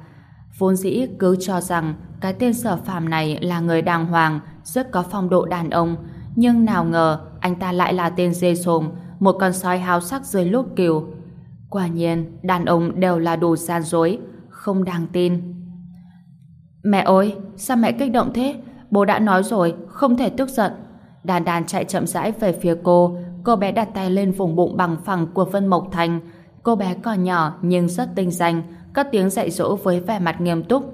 Vốn dĩ cứ cho rằng cái tên sở phàm này là người đàng hoàng, rất có phong độ đàn ông, nhưng nào ngờ anh ta lại là tên dê sồm, một con sói háo sắc dưới lốt kiều. Quả nhiên, đàn ông đều là đồ gian dối, không đáng tin. Mẹ ơi, sao mẹ kích động thế? Bố đã nói rồi, không thể tức giận. Đàn đàn chạy chậm rãi về phía cô, cô bé đặt tay lên vùng bụng bằng phẳng của Vân Mộc Thành. Cô bé còn nhỏ nhưng rất tinh danh, cất tiếng dạy dỗ với vẻ mặt nghiêm túc.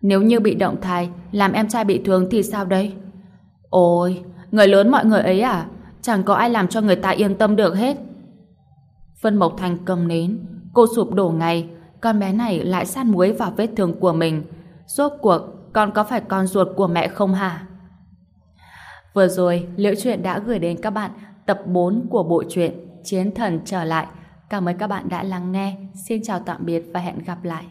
Nếu như bị động thai, làm em trai bị thương thì sao đây? Ôi, người lớn mọi người ấy à? Chẳng có ai làm cho người ta yên tâm được hết. Vân Mộc Thành cầm nến, cô sụp đổ ngay, con bé này lại sát muối vào vết thương của mình. Rốt cuộc, con có phải con ruột của mẹ không hả? Vừa rồi, Liễu Chuyện đã gửi đến các bạn tập 4 của bộ truyện Chiến Thần Trở Lại. Cảm ơn các bạn đã lắng nghe. Xin chào tạm biệt và hẹn gặp lại.